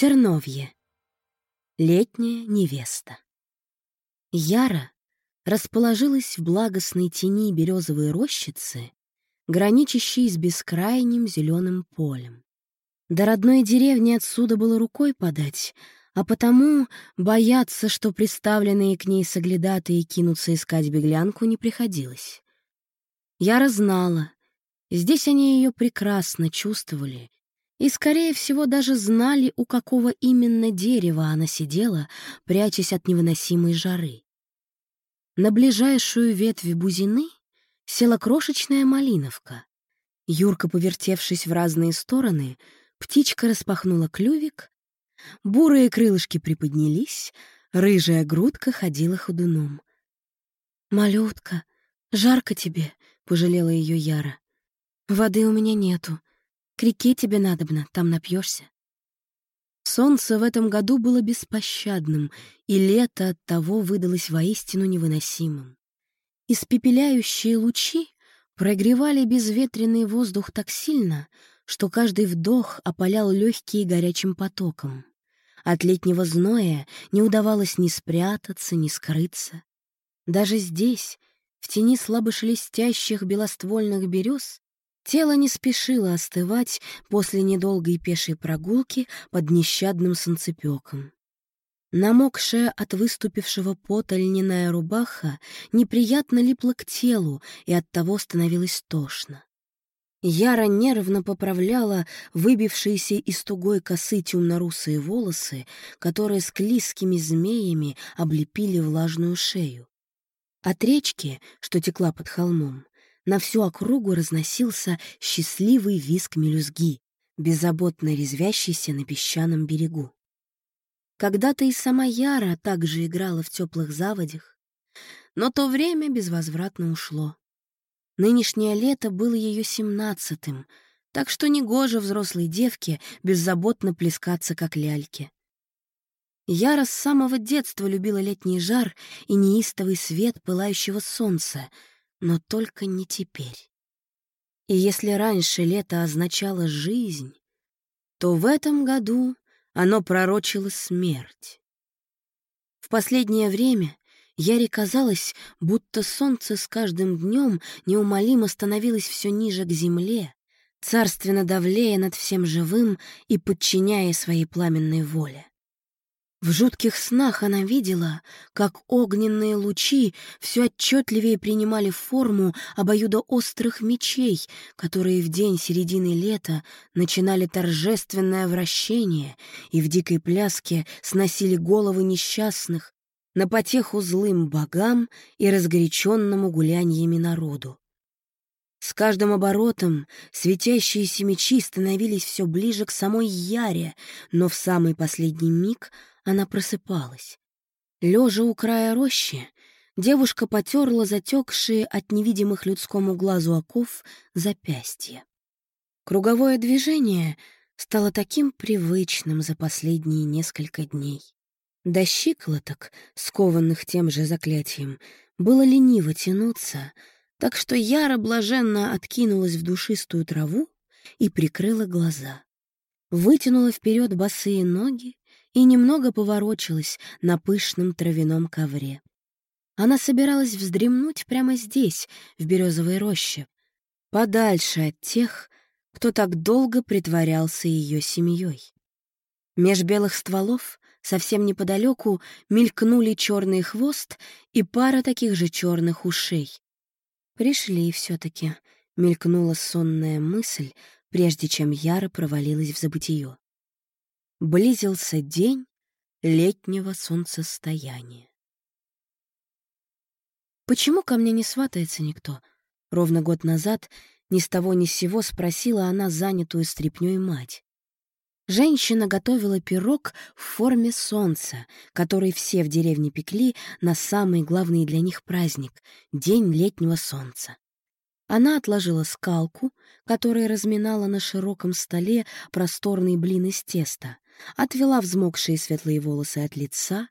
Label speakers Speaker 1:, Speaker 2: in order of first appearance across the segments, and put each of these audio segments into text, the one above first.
Speaker 1: Терновье. Летняя невеста. Яра расположилась в благостной тени березовой рощицы, граничащей с бескрайним зеленым полем. До родной деревни отсюда было рукой подать, а потому бояться, что приставленные к ней соглядатые кинутся искать беглянку, не приходилось. Яра знала, здесь они ее прекрасно чувствовали и, скорее всего, даже знали, у какого именно дерева она сидела, прячась от невыносимой жары. На ближайшую ветвь бузины села крошечная малиновка. Юрка, повертевшись в разные стороны, птичка распахнула клювик, бурые крылышки приподнялись, рыжая грудка ходила ходуном. «Малютка, жарко тебе», — пожалела ее Яра. «Воды у меня нету. К реке тебе надобно, там напьешься. Солнце в этом году было беспощадным, и лето от того выдалось воистину невыносимым. Испепеляющие лучи прогревали безветренный воздух так сильно, что каждый вдох опалял легкие горячим потоком. От летнего зноя не удавалось ни спрятаться, ни скрыться. Даже здесь, в тени слабо шелестящих белоствольных берез, Тело не спешило остывать после недолгой пешей прогулки под нещадным солнцепеком. Намокшая от выступившего пота льняная рубаха неприятно липла к телу и оттого становилось тошно. Яра нервно поправляла выбившиеся из тугой косы темно-русые волосы, которые с клизкими змеями облепили влажную шею. От речки, что текла под холмом, на всю округу разносился счастливый виск мелюзги, беззаботно резвящийся на песчаном берегу. Когда-то и сама Яра также играла в теплых заводях, но то время безвозвратно ушло. Нынешнее лето было ее семнадцатым, так что негоже взрослой девке беззаботно плескаться, как ляльки. Яра с самого детства любила летний жар и неистовый свет пылающего солнца — но только не теперь. И если раньше лето означало жизнь, то в этом году оно пророчило смерть. В последнее время Яре казалось, будто солнце с каждым днем неумолимо становилось все ниже к земле, царственно давлея над всем живым и подчиняя своей пламенной воле. В жутких снах она видела, как огненные лучи все отчетливее принимали форму обоюдоострых мечей, которые в день середины лета начинали торжественное вращение и в дикой пляске сносили головы несчастных на потеху злым богам и разгоряченному гуляньями народу. С каждым оборотом светящиеся мечи становились все ближе к самой Яре, но в самый последний миг она просыпалась. Лежа у края рощи, девушка потерла затекшие от невидимых людскому глазу оков запястья. Круговое движение стало таким привычным за последние несколько дней. До щиколоток, скованных тем же заклятием, было лениво тянуться, так что Яра блаженно откинулась в душистую траву и прикрыла глаза. Вытянула вперед босые ноги и немного поворочилась на пышном травяном ковре. Она собиралась вздремнуть прямо здесь, в березовой роще, подальше от тех, кто так долго притворялся ее семьей. Меж белых стволов совсем неподалеку мелькнули черный хвост и пара таких же черных ушей. Пришли все-таки, мелькнула сонная мысль, прежде чем Яра провалилась в забытие. Близился день летнего солнцестояния. «Почему ко мне не сватается никто?» Ровно год назад ни с того ни с сего спросила она занятую стряпнёй мать. Женщина готовила пирог в форме солнца, который все в деревне пекли на самый главный для них праздник — День летнего солнца. Она отложила скалку, которая разминала на широком столе просторный блин из теста, отвела взмокшие светлые волосы от лица.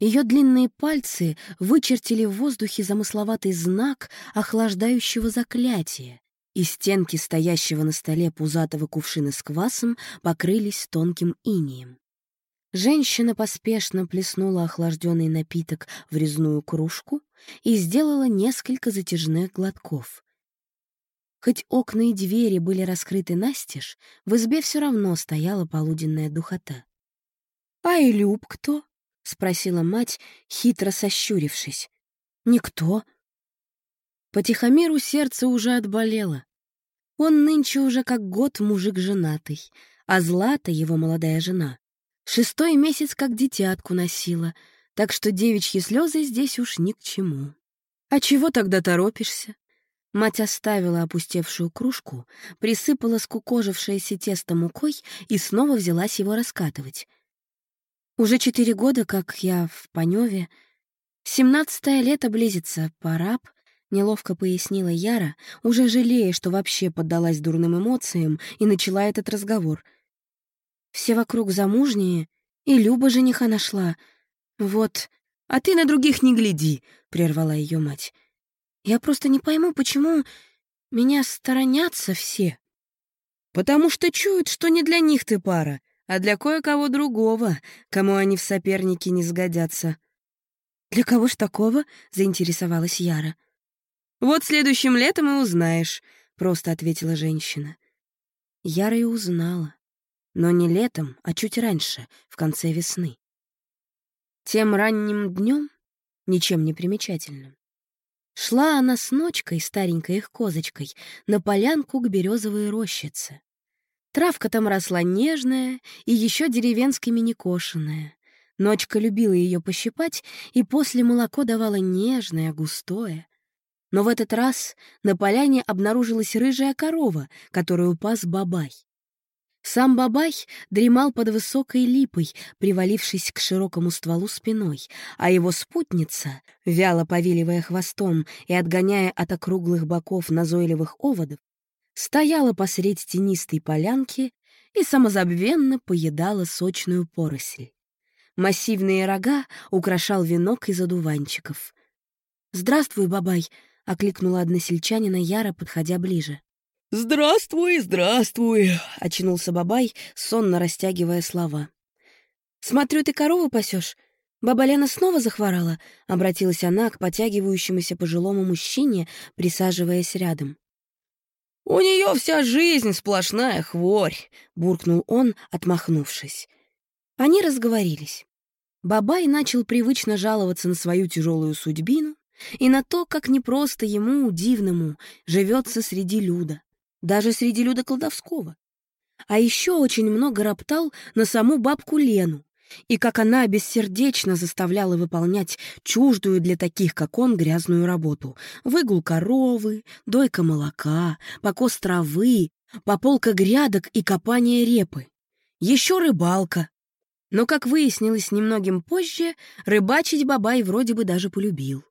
Speaker 1: Ее длинные пальцы вычертили в воздухе замысловатый знак охлаждающего заклятия, и стенки стоящего на столе пузатого кувшина с квасом покрылись тонким инием. Женщина поспешно плеснула охлажденный напиток в резную кружку и сделала несколько затяжных глотков. Хоть окна и двери были раскрыты настежь, в избе все равно стояла полуденная духота. «А и Люб кто?» — спросила мать, хитро сощурившись. «Никто». По Тихомиру сердце уже отболело. Он нынче уже как год мужик женатый, а Злата, его молодая жена, Шестой месяц как дитятку носила, так что девичьи слезы здесь уж ни к чему. А чего тогда торопишься? Мать оставила опустевшую кружку, присыпала скукожившееся тесто мукой и снова взялась его раскатывать. Уже четыре года, как я в Паневе. Семнадцатое лето близится, пора б, неловко пояснила Яра, уже жалея, что вообще поддалась дурным эмоциям и начала этот разговор — все вокруг замужние, и Люба жениха нашла. Вот, а ты на других не гляди, — прервала ее мать. Я просто не пойму, почему меня сторонятся все. Потому что чуют, что не для них ты пара, а для кое-кого другого, кому они в соперники не сгодятся. «Для кого ж такого?» — заинтересовалась Яра. «Вот следующим летом и узнаешь», — просто ответила женщина. Яра и узнала но не летом, а чуть раньше, в конце весны. Тем ранним днем, ничем не примечательным, шла она с ночкой, старенькой их козочкой, на полянку к березовой рощице. Травка там росла нежная и еще деревенскими некошенная. Ночка любила ее пощипать, и после молоко давала нежное, густое. Но в этот раз на поляне обнаружилась рыжая корова, которую пас бабай. Сам Бабай дремал под высокой липой, привалившись к широкому стволу спиной, а его спутница, вяло повиливая хвостом и отгоняя от округлых боков назойливых оводов, стояла посредь тенистой полянки и самозабвенно поедала сочную поросль. Массивные рога украшал венок из одуванчиков. «Здравствуй, Бабай!» — окликнула односельчанина Яра, подходя ближе.
Speaker 2: «Здравствуй, здравствуй!»
Speaker 1: — очнулся Бабай, сонно растягивая слова. «Смотрю, ты корову пасешь. Баба Лена снова захворала?» — обратилась она к потягивающемуся пожилому мужчине, присаживаясь рядом.
Speaker 2: «У нее вся жизнь сплошная хворь!» — буркнул он, отмахнувшись.
Speaker 1: Они разговорились. Бабай начал привычно жаловаться на свою тяжелую судьбину и на то, как непросто ему, дивному, живется среди люда даже среди люда колдовского. А еще очень много роптал на саму бабку Лену, и как она бессердечно заставляла выполнять чуждую для таких, как он, грязную работу. Выгул коровы, дойка молока, покос травы, пополка грядок и копание репы. Еще рыбалка. Но, как выяснилось немногим позже, рыбачить Бабай вроде бы даже полюбил.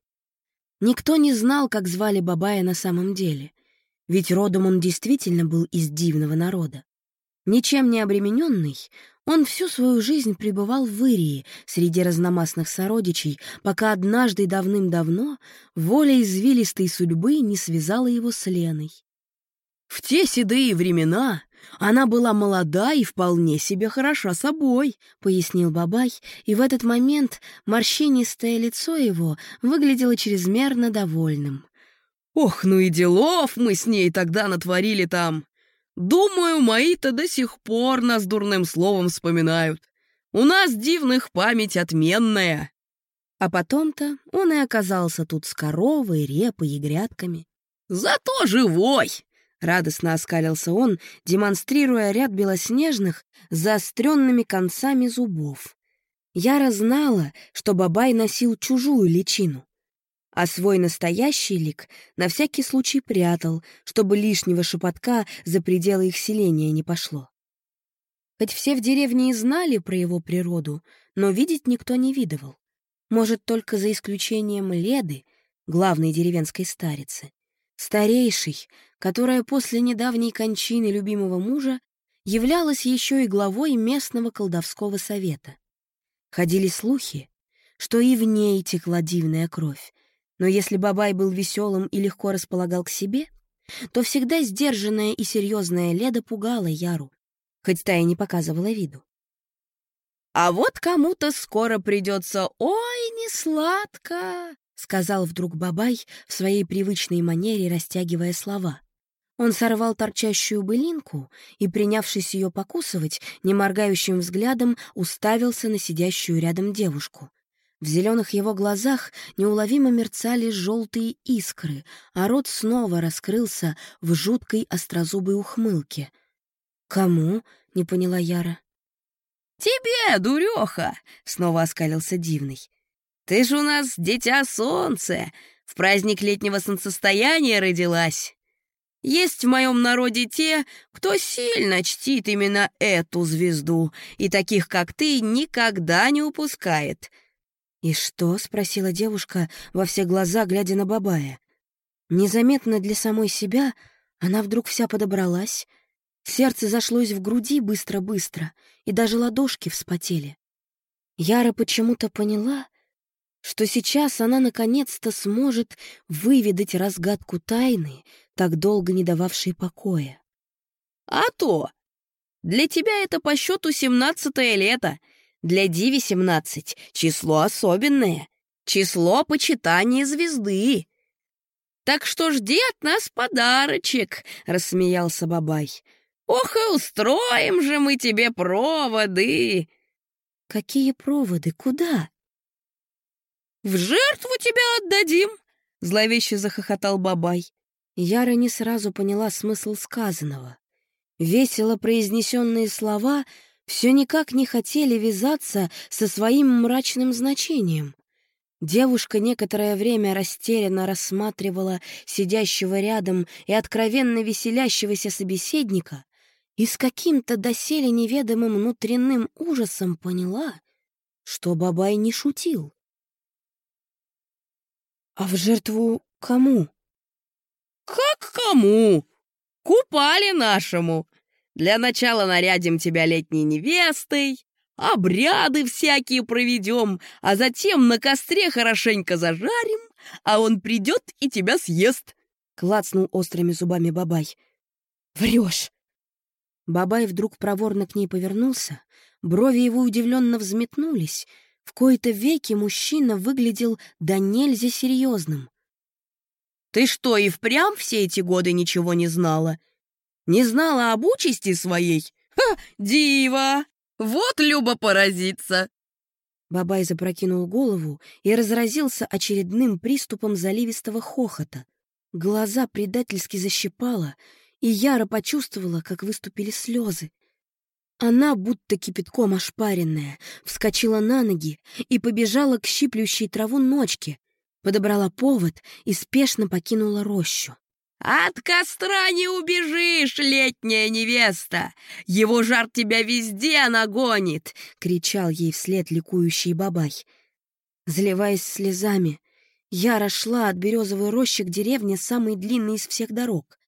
Speaker 1: Никто не знал, как звали Бабая на самом деле — ведь родом он действительно был из дивного народа. Ничем не обремененный, он всю свою жизнь пребывал в Ирии среди разномастных сородичей, пока однажды давным-давно воля извилистой судьбы не связала его с Леной.
Speaker 2: В те седые времена она была молода и вполне себе хороша собой, —
Speaker 1: пояснил Бабай, и в этот момент морщинистое лицо его выглядело чрезмерно довольным.
Speaker 2: Ох, ну и делов мы с ней тогда натворили там. Думаю, мои-то до сих пор нас дурным словом вспоминают. У нас дивных память отменная.
Speaker 1: А потом-то он и оказался тут с коровой, репой и грядками.
Speaker 2: Зато живой!
Speaker 1: Радостно оскалился он, демонстрируя ряд белоснежных, заостренными концами зубов. Яра знала, что Бабай носил чужую личину а свой настоящий лик на всякий случай прятал, чтобы лишнего шепотка за пределы их селения не пошло. Хоть все в деревне и знали про его природу, но видеть никто не видывал. Может, только за исключением Леды, главной деревенской старицы, старейшей, которая после недавней кончины любимого мужа являлась еще и главой местного колдовского совета. Ходили слухи, что и в ней текла дивная кровь, но если Бабай был веселым и легко располагал к себе, то всегда сдержанная и серьезная Леда пугала Яру, хоть та и не показывала виду.
Speaker 2: А вот кому-то скоро придется «Ой, не сладко», — сказал вдруг Бабай в своей привычной манере, растягивая слова. Он сорвал торчащую былинку и, принявшись ее покусывать, неморгающим взглядом уставился на сидящую рядом девушку. В зеленых его глазах неуловимо мерцали желтые искры, а рот снова раскрылся в жуткой острозубой ухмылке. «Кому?» — не поняла Яра.
Speaker 3: «Тебе, дуреха!» — снова оскалился Дивный. «Ты ж у нас дитя солнце, в праздник летнего солнцестояния родилась. Есть в моем народе те, кто сильно чтит именно эту звезду, и таких, как ты, никогда не упускает».
Speaker 1: «И что?» — спросила девушка во все глаза, глядя на Бабая. Незаметно для самой себя она вдруг вся подобралась, сердце зашлось в груди быстро-быстро, и даже ладошки вспотели. Яра почему-то поняла, что сейчас она наконец-то сможет выведать разгадку тайны, так долго не дававшей покоя.
Speaker 3: «А то! Для тебя это по счету семнадцатое лето, для Диви семнадцать — число особенное, число почитания звезды. Так что жди от нас подарочек», — рассмеялся Бабай. «Ох, и устроим же мы тебе проводы!»
Speaker 1: «Какие проводы? Куда?»
Speaker 3: «В жертву тебя отдадим!» — зловеще захохотал Бабай.
Speaker 1: Яра не сразу поняла смысл сказанного. Весело произнесенные слова все никак не хотели вязаться со своим мрачным значением. Девушка некоторое время растерянно рассматривала сидящего рядом и откровенно веселящегося собеседника и с каким-то доселе неведомым внутренним ужасом поняла, что Бабай не шутил. «А в жертву кому?»
Speaker 3: «Как кому? Купали нашему. Для начала нарядим тебя летней невестой, обряды всякие проведем, а затем на костре хорошенько зажарим, а он придет и тебя съест», — клацнул острыми зубами Бабай.
Speaker 1: «Врешь!» Бабай вдруг проворно к ней повернулся, брови его удивленно взметнулись. В кои-то веки мужчина выглядел да нельзя серьезным.
Speaker 3: Ты что, и впрямь все эти годы ничего не знала? Не знала об участи своей? Ха, дива! Вот Люба поразится!»
Speaker 1: Бабай запрокинул голову и разразился очередным приступом заливистого хохота. Глаза предательски защипала, и Яра почувствовала, как выступили слезы. Она, будто кипятком ошпаренная, вскочила на ноги и побежала к щиплющей траву ночке, подобрала повод и спешно покинула рощу.
Speaker 3: «От костра не убежишь, летняя невеста! Его жар тебя везде нагонит!» — кричал ей вслед ликующий бабай.
Speaker 1: Заливаясь слезами, я шла от березовой рощи к деревне, самой длинной из всех дорог.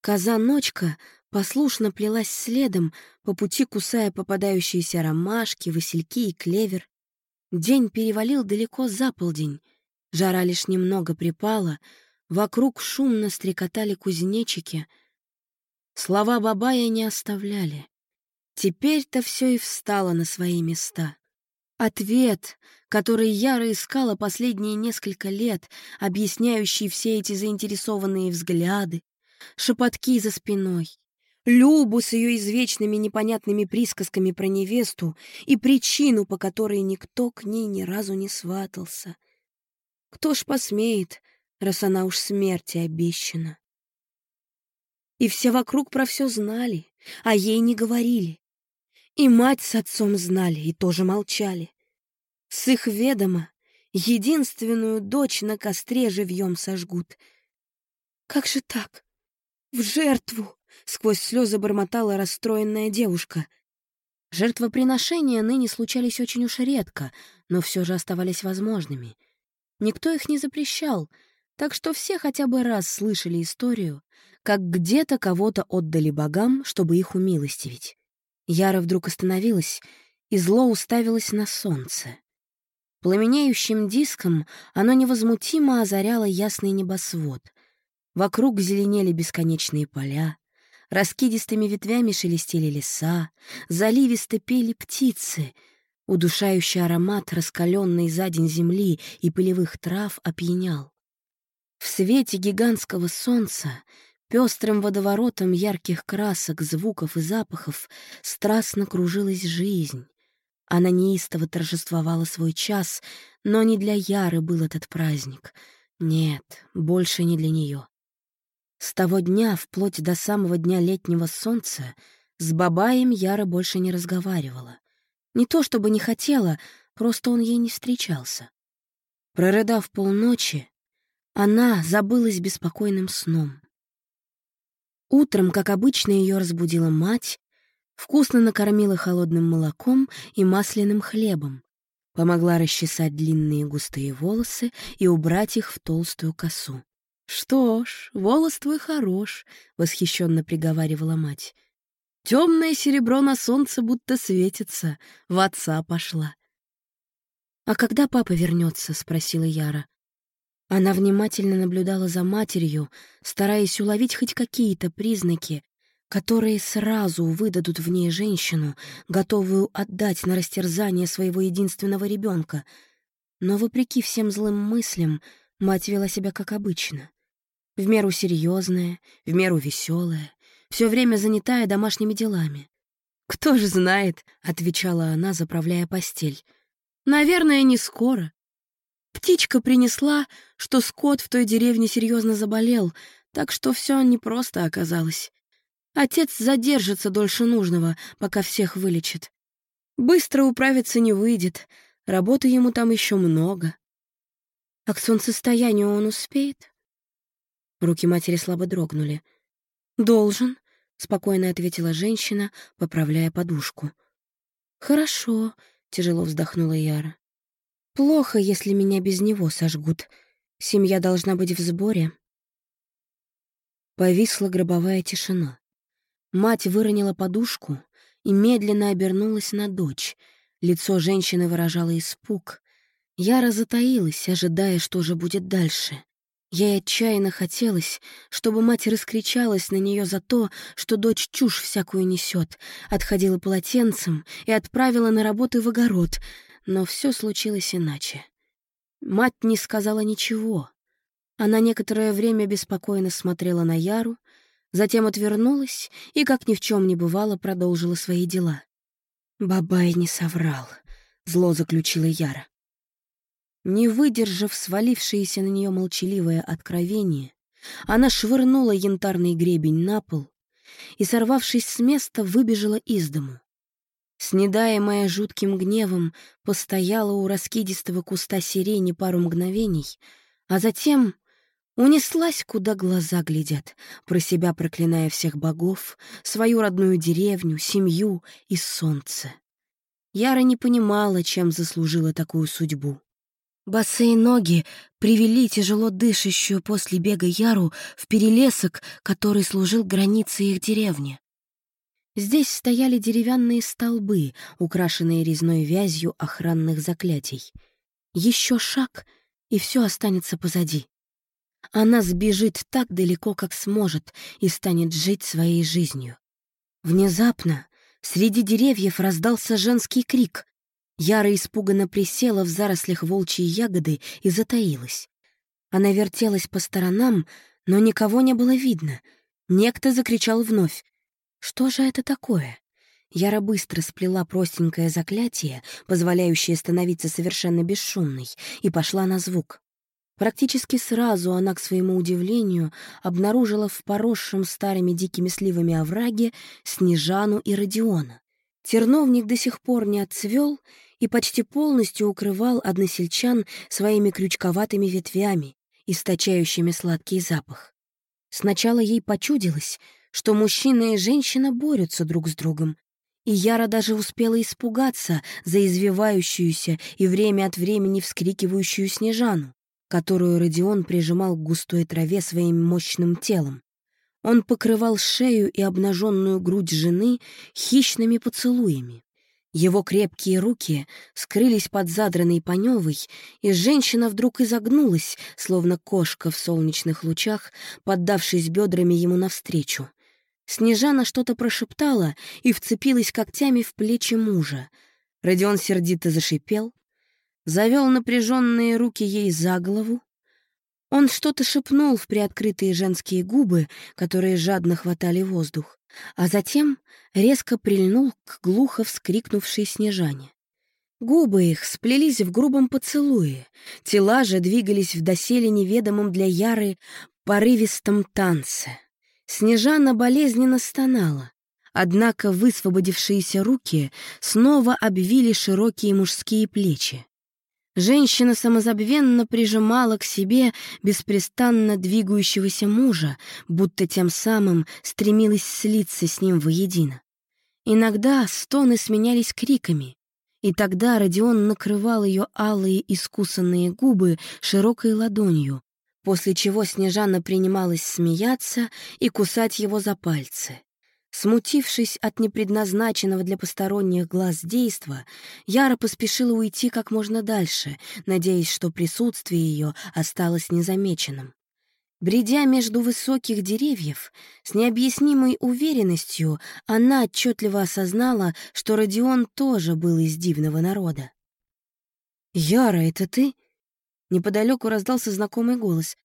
Speaker 1: Коза-ночка послушно плелась следом, по пути кусая попадающиеся ромашки, васильки и клевер. День перевалил далеко за полдень, Жара лишь немного припала, вокруг шумно стрекотали кузнечики. Слова Бабая не оставляли. Теперь-то все и встало на свои места. Ответ, который Яра искала последние несколько лет, объясняющий все эти заинтересованные взгляды, шепотки за спиной, Любу с ее извечными непонятными присказками про невесту и причину, по которой никто к ней ни разу не сватался — кто ж посмеет, раз она уж смерти обещана? И все вокруг про все знали, а ей не говорили. И мать с отцом знали и тоже молчали. С их ведома единственную дочь на костре живьем сожгут. Как же так? В жертву! Сквозь слезы бормотала расстроенная девушка. Жертвоприношения ныне случались очень уж редко, но все же оставались возможными — Никто их не запрещал, так что все хотя бы раз слышали историю, как где-то кого-то отдали богам, чтобы их умилостивить. Яра вдруг остановилась и зло уставилась на солнце. Пламенеющим диском оно невозмутимо озаряло ясный небосвод. Вокруг зеленели бесконечные поля, раскидистыми ветвями шелестели леса, заливисто пели птицы — Удушающий аромат раскаленной за день земли и пылевых трав опьянял. В свете гигантского солнца, пестрым водоворотом ярких красок, звуков и запахов, страстно кружилась жизнь. Она неистово торжествовала свой час, но не для Яры был этот праздник. Нет, больше не для нее. С того дня, вплоть до самого дня летнего солнца, с Бабаем Яра больше не разговаривала. Не то чтобы не хотела, просто он ей не встречался. Прорыдав полночи, она забылась беспокойным сном. Утром, как обычно, ее разбудила мать, вкусно накормила холодным молоком и масляным хлебом, помогла расчесать длинные густые волосы и убрать их в толстую косу. «Что ж, волос твой хорош», — восхищенно приговаривала мать. Темное серебро на солнце будто светится, в отца пошла. «А когда папа вернется?» — спросила Яра. Она внимательно наблюдала за матерью, стараясь уловить хоть какие-то признаки, которые сразу выдадут в ней женщину, готовую отдать на растерзание своего единственного ребенка. Но, вопреки всем злым мыслям, мать вела себя как обычно. В меру серьезная, в меру веселая, все время занятая домашними делами. «Кто же знает», — отвечала она, заправляя постель. «Наверное, не скоро. Птичка принесла, что скот в той деревне серьезно заболел, так что все непросто оказалось. Отец задержится дольше нужного, пока всех вылечит. Быстро управиться не выйдет, работы ему там еще много. А к солнцестоянию он успеет?» Руки матери слабо дрогнули. «Должен», спокойно ответила женщина, поправляя подушку. Хорошо, тяжело вздохнула Яра. Плохо, если меня без него сожгут. Семья должна быть в сборе. Повисла гробовая тишина. Мать выронила подушку и медленно обернулась на дочь. Лицо женщины выражало испуг. Яра затаилась, ожидая, что же будет дальше. Ей отчаянно хотелось, чтобы мать раскричалась на нее за то, что дочь чушь всякую несет, отходила полотенцем и отправила на работу в огород, но все случилось иначе. Мать не сказала ничего. Она некоторое время беспокойно смотрела на Яру, затем отвернулась и, как ни в чем не бывало, продолжила свои дела. «Бабай не соврал», — зло заключила Яра. Не выдержав свалившееся на нее молчаливое откровение, она швырнула янтарный гребень на пол и, сорвавшись с места, выбежала из дому. Снедаемая жутким гневом, постояла у раскидистого куста сирени пару мгновений, а затем унеслась, куда глаза глядят, про себя проклиная всех богов, свою родную деревню, семью и солнце. Яра не понимала, чем заслужила такую судьбу. Босые ноги привели тяжело дышащую после бега Яру в перелесок, который служил границей их деревни. Здесь стояли деревянные столбы, украшенные резной вязью охранных заклятий. Еще шаг, и все останется позади. Она сбежит так далеко, как сможет, и станет жить своей жизнью. Внезапно среди деревьев раздался женский крик. Яра испуганно присела в зарослях волчьей ягоды и затаилась. Она вертелась по сторонам, но никого не было видно. Некто закричал вновь. «Что же это такое?» Яра быстро сплела простенькое заклятие, позволяющее становиться совершенно бесшумной, и пошла на звук. Практически сразу она, к своему удивлению, обнаружила в поросшем старыми дикими сливами овраге Снежану и Родиона. Терновник до сих пор не отцвел и почти полностью укрывал односельчан своими крючковатыми ветвями, источающими сладкий запах. Сначала ей почудилось, что мужчина и женщина борются друг с другом, и Яра даже успела испугаться за извивающуюся и время от времени вскрикивающую Снежану, которую Родион прижимал к густой траве своим мощным телом. Он покрывал шею и обнаженную грудь жены хищными поцелуями. Его крепкие руки скрылись под задранной паневой, и женщина вдруг изогнулась, словно кошка в солнечных лучах, поддавшись бедрами ему навстречу. Снежана что-то прошептала и вцепилась когтями в плечи мужа. Родион сердито зашипел, завел напряженные руки ей за голову. Он что-то шепнул в приоткрытые женские губы, которые жадно хватали воздух, а затем резко прильнул к глухо вскрикнувшей Снежане. Губы их сплелись в грубом поцелуе, тела же двигались в доселе неведомом для Яры порывистом танце. Снежана болезненно стонала, однако высвободившиеся руки снова обвили широкие мужские плечи. Женщина самозабвенно прижимала к себе беспрестанно двигающегося мужа, будто тем самым стремилась слиться с ним воедино. Иногда стоны сменялись криками, и тогда Родион накрывал ее алые искусанные губы широкой ладонью, после чего Снежана принималась смеяться и кусать его за пальцы. Смутившись от непредназначенного для посторонних глаз действа, Яра поспешила уйти как можно дальше, надеясь, что присутствие ее осталось незамеченным. Бредя между высоких деревьев, с необъяснимой уверенностью она отчетливо осознала, что Родион тоже был из дивного народа. «Яра, это ты?» Неподалеку раздался знакомый голос.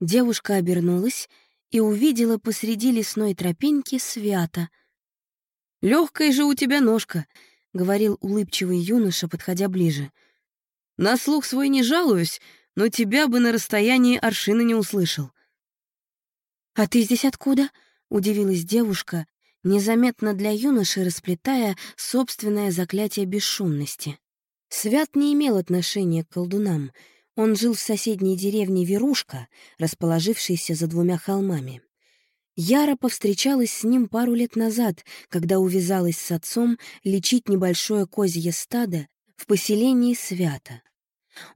Speaker 1: Девушка обернулась и увидела посреди лесной тропинки свято. «Легкая же у тебя ножка», — говорил улыбчивый юноша, подходя ближе. «На слух свой не жалуюсь, но тебя бы на расстоянии аршина не услышал». «А ты здесь откуда?» — удивилась девушка, незаметно для юноши расплетая собственное заклятие бесшумности. Свят не имел отношения к колдунам. Он жил в соседней деревне Верушка, расположившейся за двумя холмами. Яра повстречалась с ним пару лет назад, когда увязалась с отцом лечить небольшое козье стадо в поселении Свята.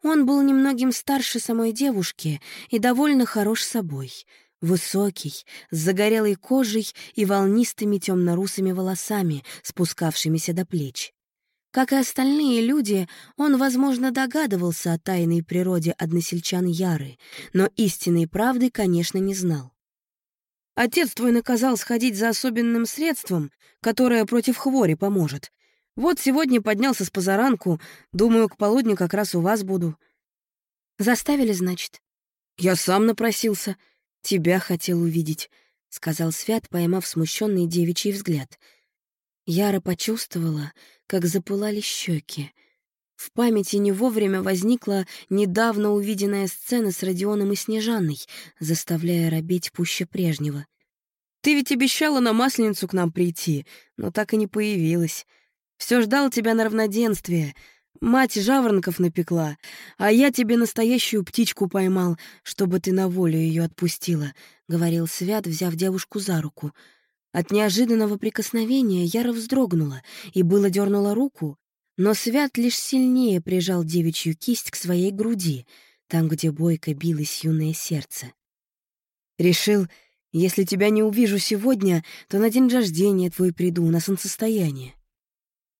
Speaker 1: Он был немногим старше самой девушки и довольно хорош собой — Высокий, с загорелой кожей и волнистыми темно-русыми волосами, спускавшимися до плеч. Как и остальные люди, он, возможно, догадывался о тайной природе односельчан Яры, но истинной правды, конечно, не знал. «Отец твой наказал сходить за особенным средством, которое против хвори поможет. Вот сегодня поднялся с позаранку, думаю, к полудню как раз у вас буду». «Заставили, значит?» «Я сам напросился», «Тебя хотел увидеть», — сказал Свят, поймав смущенный девичий взгляд. Яра почувствовала, как запылали щеки. В памяти не вовремя возникла недавно увиденная сцена с Родионом и Снежанной, заставляя робеть пуще прежнего. «Ты ведь обещала на Масленицу к нам прийти, но так и не появилась. Все ждал тебя на равноденствие», Мать жаворонков напекла, а я тебе настоящую птичку поймал, чтобы ты на волю ее отпустила», — говорил Свят, взяв девушку за руку. От неожиданного прикосновения Яра вздрогнула и было дернула руку, но Свят лишь сильнее прижал девичью кисть к своей груди, там, где бойко билось юное сердце. «Решил, если тебя не увижу сегодня, то на день рождения твой приду на солнцестояние».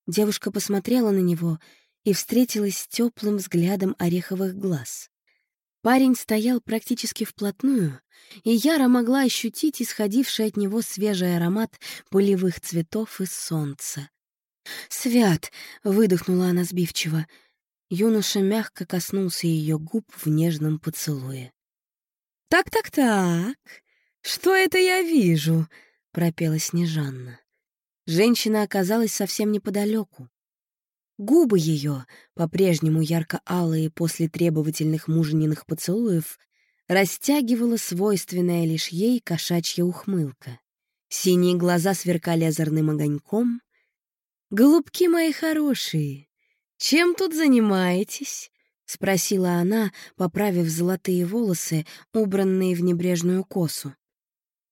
Speaker 1: Девушка посмотрела на него — и встретилась с теплым взглядом ореховых глаз. Парень стоял практически вплотную, и Яра могла ощутить исходивший от него свежий аромат полевых цветов и солнца. «Свят!» — выдохнула она сбивчиво. Юноша мягко коснулся ее губ в нежном поцелуе.
Speaker 2: «Так-так-так, что это я вижу?» — пропела Снежанна.
Speaker 1: Женщина оказалась совсем неподалеку. Губы ее, по-прежнему ярко-алые после требовательных мужниных поцелуев, растягивала свойственная лишь ей кошачья ухмылка. Синие глаза сверкали озорным огоньком.
Speaker 2: «Голубки мои хорошие, чем тут занимаетесь?» — спросила она, поправив золотые волосы, убранные в небрежную косу.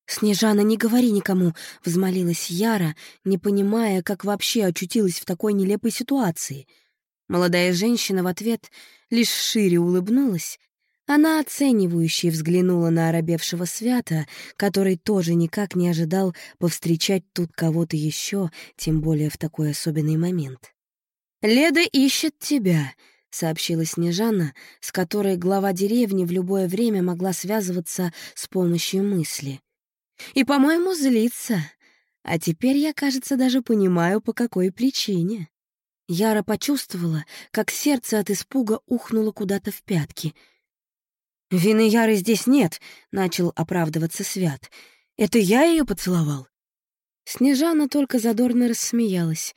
Speaker 1: «Снежана, не говори никому!» — взмолилась Яра, не понимая, как вообще очутилась в такой нелепой ситуации. Молодая женщина в ответ лишь шире улыбнулась. Она оценивающе взглянула на оробевшего свята, который тоже никак не ожидал повстречать тут кого-то еще, тем более в такой особенный момент.
Speaker 2: «Леда ищет тебя», —
Speaker 1: сообщила Снежана, с которой глава деревни в любое время могла связываться с помощью мысли. И, по-моему, злится. А теперь я, кажется, даже понимаю, по какой причине. Яра почувствовала, как сердце от испуга ухнуло куда-то в пятки. «Вины Яры здесь нет», — начал оправдываться Свят. «Это я ее поцеловал?» Снежана только задорно рассмеялась.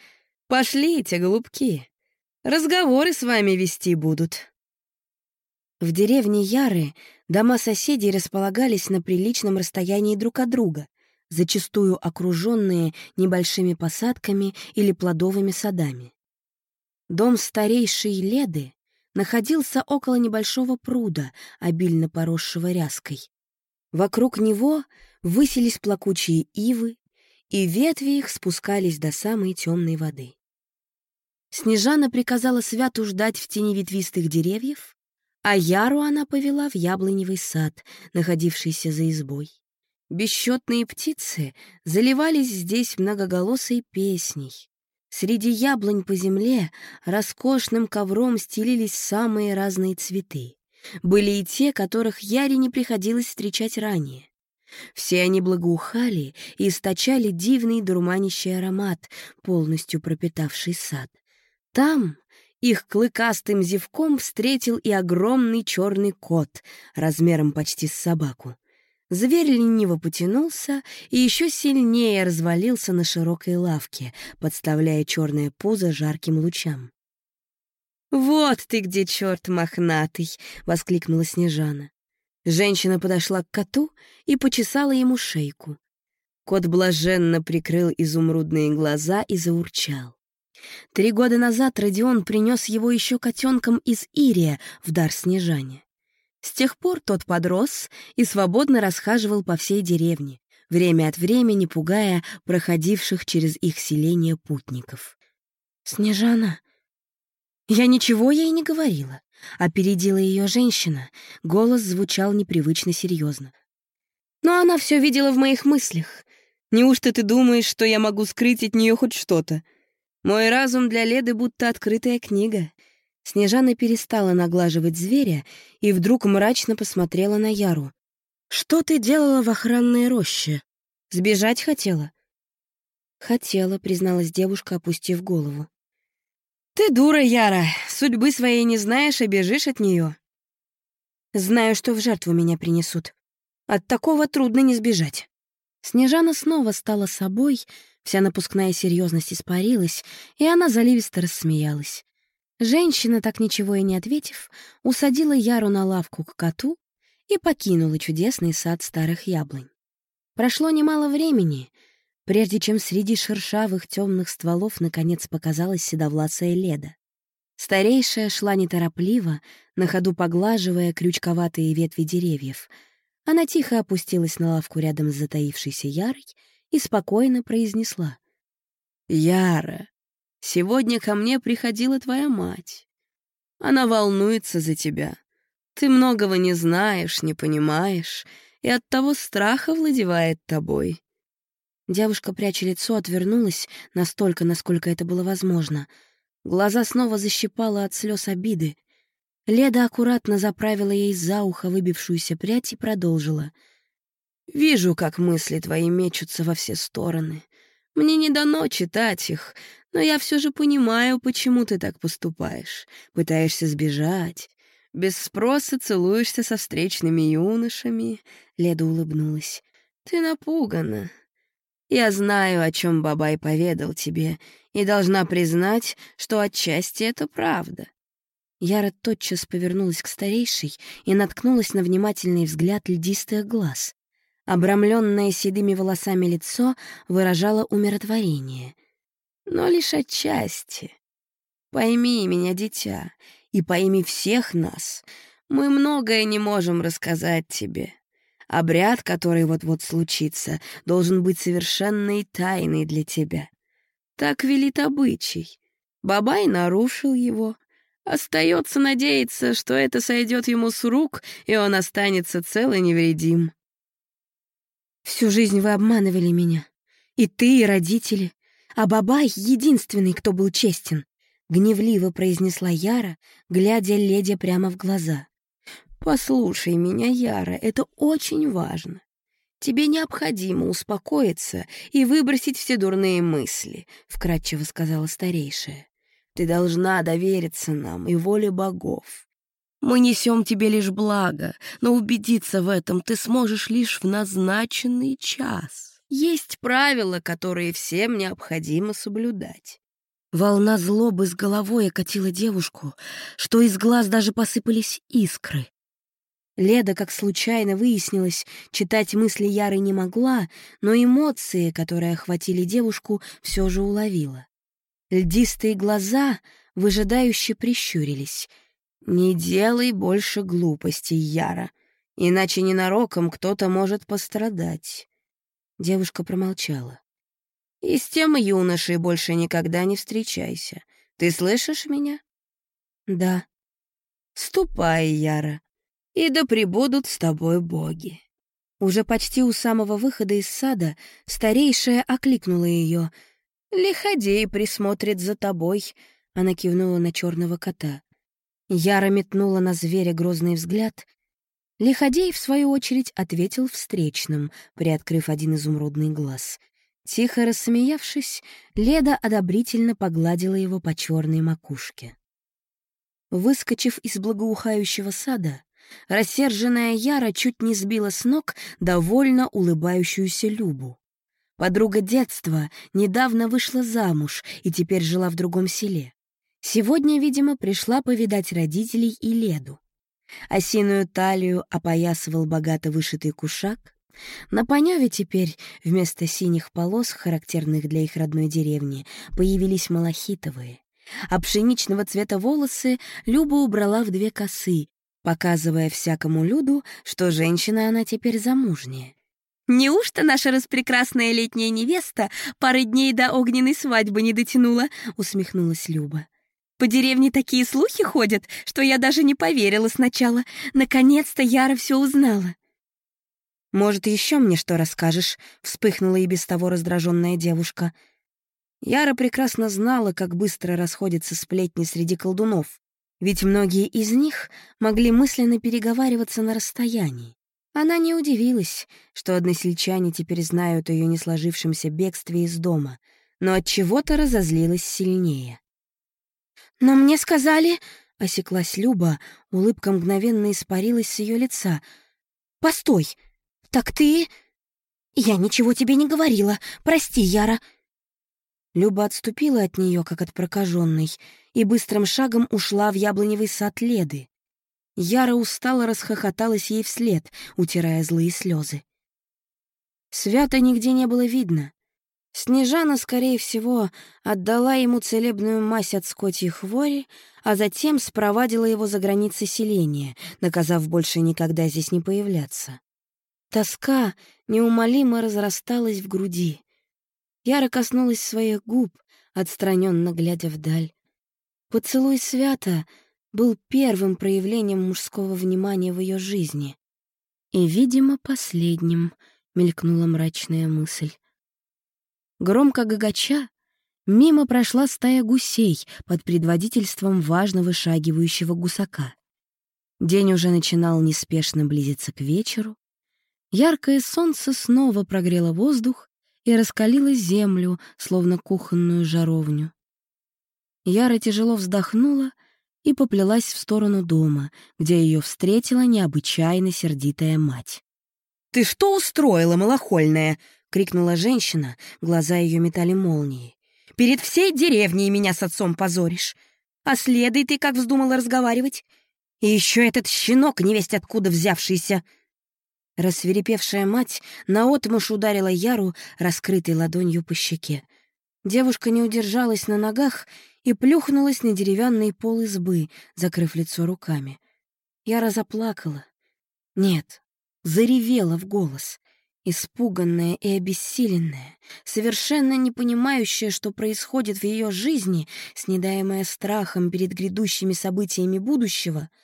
Speaker 1: «Пошлите, голубки, разговоры с вами вести будут». В деревне Яры дома соседей располагались на приличном расстоянии друг от друга, зачастую окруженные небольшими посадками или плодовыми садами. Дом старейшей Леды находился около небольшого пруда, обильно поросшего ряской. Вокруг него высились плакучие ивы, и ветви их спускались до самой темной воды. Снежана приказала Святу ждать в тени ветвистых деревьев, а Яру она повела в яблоневый сад, находившийся за избой. Бесчетные птицы заливались здесь многоголосой песней, Среди яблонь по земле роскошным ковром стелились самые разные цветы. Были и те, которых Яре не приходилось встречать ранее. Все они благоухали и источали дивный дурманящий аромат, полностью пропитавший сад. Там их клыкастым зевком встретил и огромный черный кот, размером почти с собаку. Зверь лениво потянулся и еще сильнее развалился на широкой лавке, подставляя черное пузо жарким лучам. «Вот ты где, черт мохнатый!» — воскликнула Снежана. Женщина подошла к коту и почесала ему шейку. Кот блаженно прикрыл изумрудные глаза и заурчал. Три года назад Родион принес его еще котенком из Ирия в дар Снежане. С тех пор тот подрос и свободно расхаживал по всей деревне, время от времени пугая проходивших через их селение путников. «Снежана!» Я ничего ей не говорила. Опередила ее женщина, голос звучал непривычно серьезно. Но она все видела в моих мыслях. Неужто ты думаешь, что я могу скрыть от нее хоть что-то? Мой разум для Леды будто открытая книга, Снежана перестала наглаживать зверя и вдруг мрачно посмотрела на Яру. «Что ты делала в охранной роще? Сбежать хотела?» «Хотела», — призналась девушка, опустив голову. «Ты дура, Яра. Судьбы своей не знаешь, а бежишь от нее. Знаю, что в жертву меня принесут. От такого трудно не сбежать». Снежана снова стала собой, вся напускная серьезность испарилась, и она заливисто рассмеялась. Женщина, так ничего и не ответив, усадила Яру на лавку к коту и покинула чудесный сад старых яблонь. Прошло немало времени, прежде чем среди шершавых темных стволов наконец показалась седовласая леда. Старейшая шла неторопливо, на ходу поглаживая крючковатые ветви деревьев. Она тихо опустилась на лавку рядом с затаившейся Ярой и спокойно произнесла. «Яра, Сегодня ко мне приходила твоя мать. Она волнуется за тебя. Ты многого не знаешь, не понимаешь, и от того страха владевает тобой». Девушка, пряча лицо, отвернулась настолько, насколько это было возможно. Глаза снова защипала от слез обиды. Леда аккуратно заправила ей за ухо выбившуюся прядь и продолжила. «Вижу, как мысли твои мечутся во все стороны. Мне не дано читать их, но я все же понимаю, почему ты так поступаешь. Пытаешься сбежать. Без спроса целуешься со встречными юношами. Леда улыбнулась. Ты напугана. Я знаю, о чем Бабай поведал тебе, и должна признать, что отчасти это правда. Яра тотчас повернулась к старейшей и наткнулась на внимательный взгляд льдистых глаз. Обрамленное седыми волосами лицо выражало умиротворение — но лишь отчасти. Пойми меня, дитя, и пойми всех нас. Мы многое не можем рассказать тебе. Обряд, который вот-вот случится, должен быть совершенной тайной для тебя. Так велит обычай. Бабай нарушил его. Остается надеяться, что это сойдет ему с рук, и он останется цел и невредим. Всю жизнь вы обманывали меня. И ты, и родители а Бабай — единственный, кто был честен», — гневливо произнесла Яра, глядя леди прямо в глаза. «Послушай меня, Яра, это очень важно. Тебе необходимо успокоиться и выбросить все дурные мысли», — вкратчиво сказала старейшая.
Speaker 3: Ты должна довериться нам и воле богов. Мы несем тебе лишь благо, но убедиться в этом ты сможешь лишь в назначенный час. Есть правила, которые всем необходимо соблюдать. Волна злобы с головой окатила девушку, что из глаз даже посыпались искры. Леда, как случайно выяснилось, читать мысли Яры не могла, но эмоции, которые охватили девушку, все же уловила. Льдистые глаза выжидающе прищурились. «Не делай больше глупостей, Яра, иначе ненароком кто-то может пострадать». Девушка промолчала. «И с тем юношей больше никогда не встречайся. Ты слышишь меня?» «Да». «Ступай, Яра, и да пребудут с тобой боги». Уже почти у самого выхода из сада старейшая окликнула ее. «Лиходей присмотрит за тобой», — она кивнула на черного кота. Яра метнула на зверя грозный взгляд. Лиходей, в свою очередь, ответил встречным, приоткрыв один изумрудный глаз. Тихо рассмеявшись, Леда одобрительно погладила его по черной макушке. Выскочив из благоухающего сада, Рассерженная Яра чуть не сбила с ног довольно улыбающуюся Любу. Подруга детства недавно вышла замуж и теперь жила в другом селе. Сегодня, видимо, пришла повидать родителей и Леду. Осиную талию опоясывал богато вышитый кушак. На Панёве теперь вместо синих полос, характерных для их родной деревни, появились малахитовые. А пшеничного цвета волосы Люба убрала в две косы, показывая всякому люду, что женщина она теперь замужняя.
Speaker 1: «Неужто наша распрекрасная летняя невеста пары дней до огненной свадьбы не дотянула?» — усмехнулась Люба. «По деревне такие слухи ходят, что я даже не поверила сначала. Наконец-то Яра все узнала».
Speaker 3: «Может, еще мне что расскажешь?» — вспыхнула и без того раздраженная девушка. Яра прекрасно знала, как быстро расходятся сплетни среди колдунов. Ведь многие из них могли мысленно переговариваться на расстоянии. Она не удивилась, что односельчане теперь знают о ее несложившемся бегстве из дома, но от чего-то разозлилась сильнее.
Speaker 1: «Но мне сказали...» — осеклась Люба, улыбка мгновенно испарилась с ее лица. «Постой! Так ты...» «Я ничего тебе не говорила. Прости, Яра.
Speaker 3: Люба отступила от нее, как от прокаженной, и быстрым шагом ушла в яблоневый сад Леды. Яра устало расхохоталась ей вслед, утирая злые слезы. Свята нигде не было видно. Снежана, скорее всего, отдала ему целебную мазь от скотьей хвори, а затем спровадила его за границы селения, наказав больше никогда здесь не появляться. Тоска неумолимо разрасталась в груди. Яра коснулась своих губ, отстраненно глядя вдаль. Поцелуй свята был первым проявлением мужского внимания в ее жизни. И, видимо, последним, — мелькнула мрачная мысль. Громко гагача мимо прошла стая гусей под предводительством важно вышагивающего гусака. День уже начинал неспешно близиться к вечеру. Яркое солнце снова прогрело воздух, и раскалила землю, словно кухонную жаровню. Яра тяжело вздохнула и поплелась в сторону дома, где ее встретила необычайно сердитая мать.
Speaker 2: «Ты что устроила, малохольная?» — крикнула женщина, глаза ее метали молнии. «Перед всей деревней меня с отцом позоришь. А следой ты как вздумала разговаривать? И еще этот щенок, невесть откуда взявшийся!»
Speaker 3: Рассверепевшая мать наотмашь ударила Яру, раскрытой ладонью по щеке. Девушка не удержалась на ногах и плюхнулась на деревянный пол избы, закрыв лицо руками. Яра заплакала. Нет, заревела в голос. Испуганная и обессиленная, совершенно не понимающая, что происходит в ее жизни, снедаемая страхом перед грядущими событиями будущего —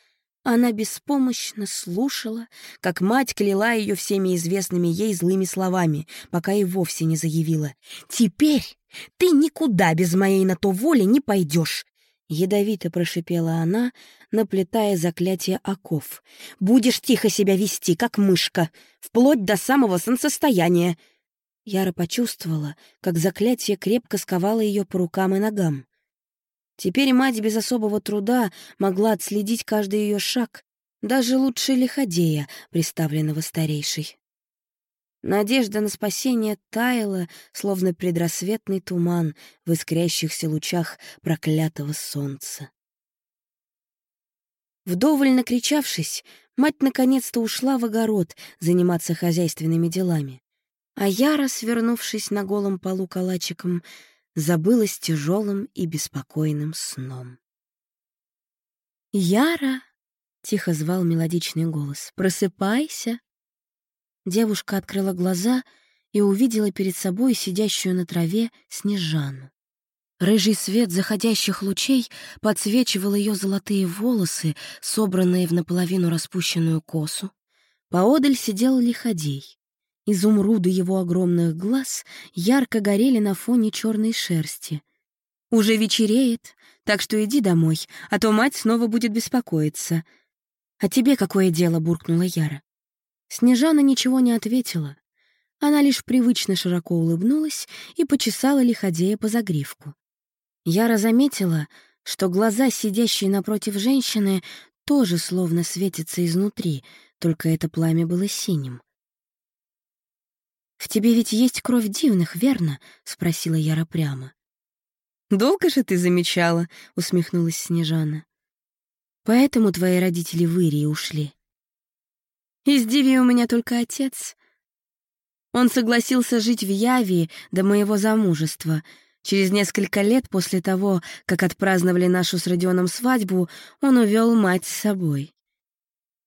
Speaker 3: она беспомощно слушала, как мать кляла ее всеми известными ей злыми словами, пока и вовсе не заявила. «Теперь ты никуда без моей на то воли не пойдешь!» Ядовито прошипела она, наплетая заклятие оков. «Будешь тихо себя вести, как мышка, вплоть до самого солнцестояния!» Яра почувствовала, как заклятие крепко сковало ее по рукам и ногам.
Speaker 1: Теперь мать без особого труда могла отследить каждый ее шаг, даже лучше лиходея, представленного старейшей. Надежда на спасение таяла, словно предрассветный туман в искрящихся лучах проклятого солнца. Вдоволь накричавшись, мать наконец-то ушла в огород заниматься хозяйственными делами, а Яра, свернувшись на голом полу калачиком, забылась тяжелым и беспокойным сном. «Яра!» — тихо звал мелодичный голос. «Просыпайся!» Девушка открыла глаза и увидела перед собой сидящую на траве Снежану. Рыжий свет заходящих лучей подсвечивал ее золотые волосы, собранные в наполовину распущенную косу. Поодаль сидел лиходей. Изумруды его огромных глаз ярко горели на фоне черной шерсти. «Уже вечереет, так что иди домой, а то мать снова будет беспокоиться». «А тебе какое дело?» — буркнула Яра. Снежана ничего не ответила. Она лишь привычно широко улыбнулась и почесала лиходея по загривку. Яра заметила, что глаза, сидящие напротив женщины, тоже словно светятся изнутри, только это пламя было синим. «В тебе ведь есть кровь дивных, верно?» — спросила Яра прямо.
Speaker 3: «Долго же ты замечала?» — усмехнулась Снежана.
Speaker 1: «Поэтому твои родители в Ирии ушли».
Speaker 3: «Из Диви у меня только отец. Он согласился жить в Явии до моего замужества — Через несколько лет после того, как отпраздновали нашу с Родионом свадьбу, он увел мать с собой.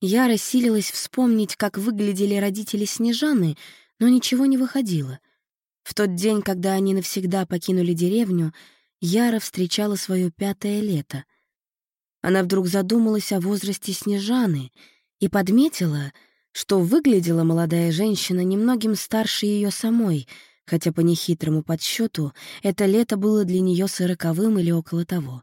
Speaker 1: Я рассилилась вспомнить, как выглядели родители Снежаны, но ничего не выходило. В тот день, когда они навсегда покинули деревню, Яра встречала свое пятое лето. Она вдруг задумалась о возрасте Снежаны и подметила, что выглядела молодая женщина немногим старше ее самой — хотя по нехитрому подсчету это лето было для нее сороковым или около того.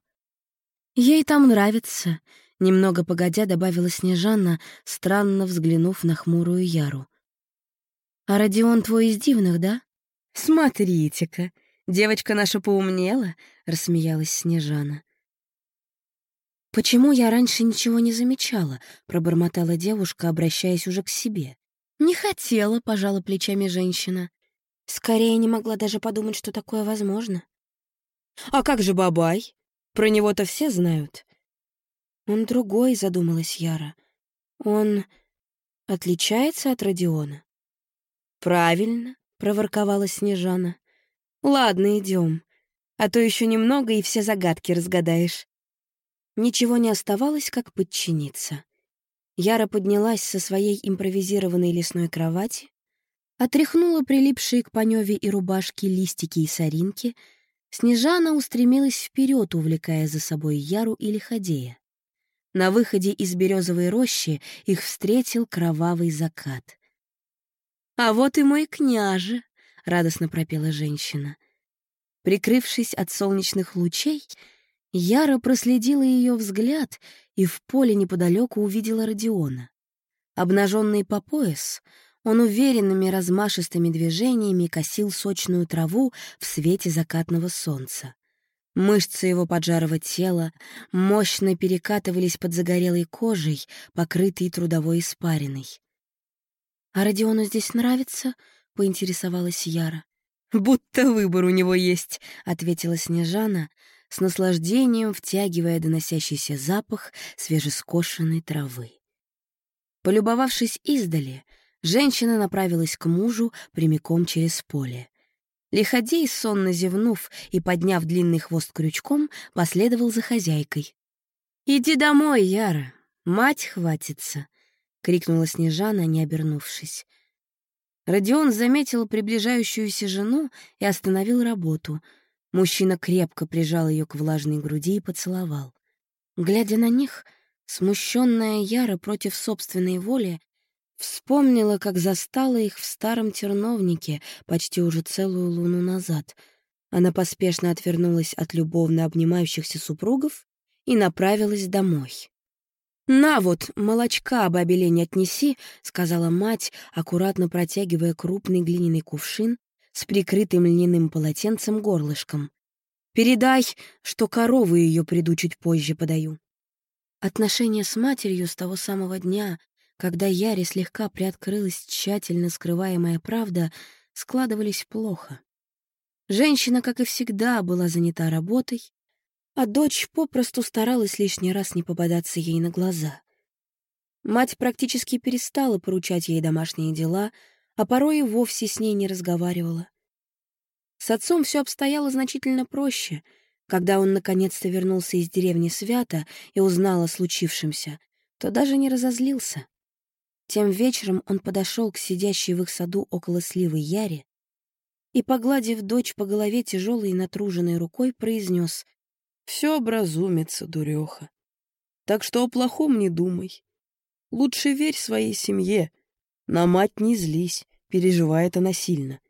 Speaker 1: «Ей там нравится», — немного погодя добавила Снежанна, странно взглянув на хмурую Яру. «А Родион твой из дивных, да?»
Speaker 3: «Смотрите-ка, девочка наша поумнела», — рассмеялась Снежана.
Speaker 1: «Почему я раньше ничего не замечала?» — пробормотала девушка, обращаясь уже к себе. «Не хотела», — пожала плечами женщина. Скорее не могла даже подумать, что такое возможно.
Speaker 3: «А как же Бабай? Про него-то все знают».
Speaker 1: «Он другой», — задумалась Яра. «Он отличается от Родиона?»
Speaker 3: «Правильно», — проворковала Снежана. «Ладно, идем, а то еще немного и все загадки разгадаешь».
Speaker 1: Ничего не оставалось, как подчиниться. Яра поднялась со своей импровизированной лесной кровати, Отряхнула прилипшие к паневе и рубашке листики и соринки, Снежана устремилась вперед, увлекая за собой Яру и Лиходея. На выходе из березовой рощи их встретил кровавый закат.
Speaker 3: «А вот и мой княже!» — радостно пропела женщина.
Speaker 1: Прикрывшись от солнечных лучей, Яра проследила ее взгляд и в поле неподалеку увидела Родиона. Обнаженный по пояс — он уверенными размашистыми движениями косил сочную траву в свете закатного солнца. Мышцы его поджарого тела мощно перекатывались под загорелой кожей, покрытой трудовой испариной. «А Родиону здесь нравится?» — поинтересовалась Яра.
Speaker 3: «Будто выбор у него есть», —
Speaker 1: ответила Снежана, с наслаждением втягивая доносящийся запах свежескошенной травы. Полюбовавшись издали, женщина направилась к мужу прямиком через поле. Лиходей, сонно зевнув и подняв длинный хвост крючком, последовал за хозяйкой. «Иди домой, Яра, мать хватится!» — крикнула Снежана, не обернувшись. Родион заметил приближающуюся жену и остановил работу. Мужчина крепко прижал ее к влажной груди и поцеловал. Глядя на них, смущенная Яра против собственной воли Вспомнила, как застала их в старом терновнике почти уже целую луну назад. Она поспешно отвернулась от любовно обнимающихся супругов и направилась домой. «На вот, молочка бабе отнеси», — сказала мать, аккуратно протягивая крупный глиняный кувшин с прикрытым льняным полотенцем горлышком. Передай, что корову ее приду чуть позже подаю. Отношения с матерью с того самого дня, когда Яре слегка приоткрылась тщательно скрываемая правда, складывались плохо. Женщина, как и всегда, была занята работой, а дочь попросту старалась лишний раз не попадаться ей на глаза. Мать практически перестала поручать ей домашние дела, а порой и вовсе с ней не разговаривала. С отцом все обстояло значительно проще. Когда он наконец-то вернулся из деревни Свята и узнал о случившемся, то даже не разозлился. Тем вечером он подошел к сидящей в их саду около сливы Яре и, погладив дочь по голове тяжелой и натруженной рукой, произнес «Все образумится, дуреха. Так что о плохом не думай. Лучше верь своей семье. На мать не злись, переживает она сильно».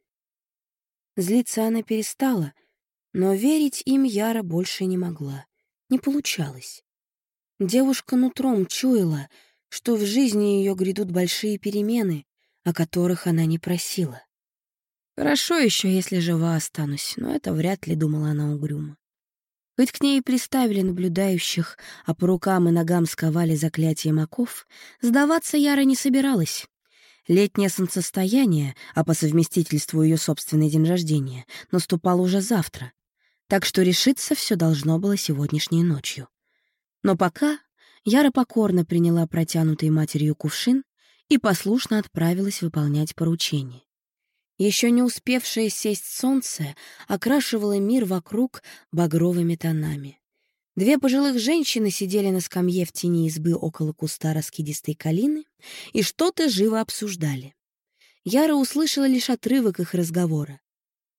Speaker 1: Злиться она перестала, но верить им Яра больше не могла. Не получалось. Девушка нутром чуяла — что в жизни ее грядут большие перемены, о которых она не просила. Хорошо еще, если жива останусь, но это вряд ли, думала она угрюмо. Хоть к ней приставили наблюдающих, а по рукам и ногам сковали заклятием оков, сдаваться Яра не собиралась. Летнее солнцестояние, а по совместительству ее собственный день рождения, наступало уже завтра, так что решиться все должно было сегодняшней ночью. Но пока Яра покорно приняла протянутый матерью кувшин и послушно отправилась выполнять поручение. Еще не успевшее сесть солнце окрашивало мир вокруг багровыми тонами. Две пожилых женщины сидели на скамье в тени избы около куста раскидистой калины и что-то живо обсуждали. Яра услышала лишь отрывок их разговора.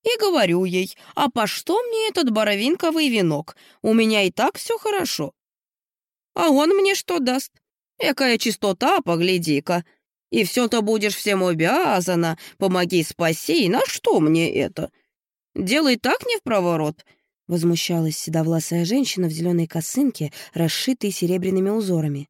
Speaker 3: «И говорю ей, а по что мне этот боровинковый венок? У меня и так все хорошо. А он мне что даст? Экая чистота, погляди-ка. И все-то будешь всем обязана. Помоги, спаси. На что мне это? Делай так не в проворот. Возмущалась седовласая женщина в зеленой косынке, расшитой серебряными узорами.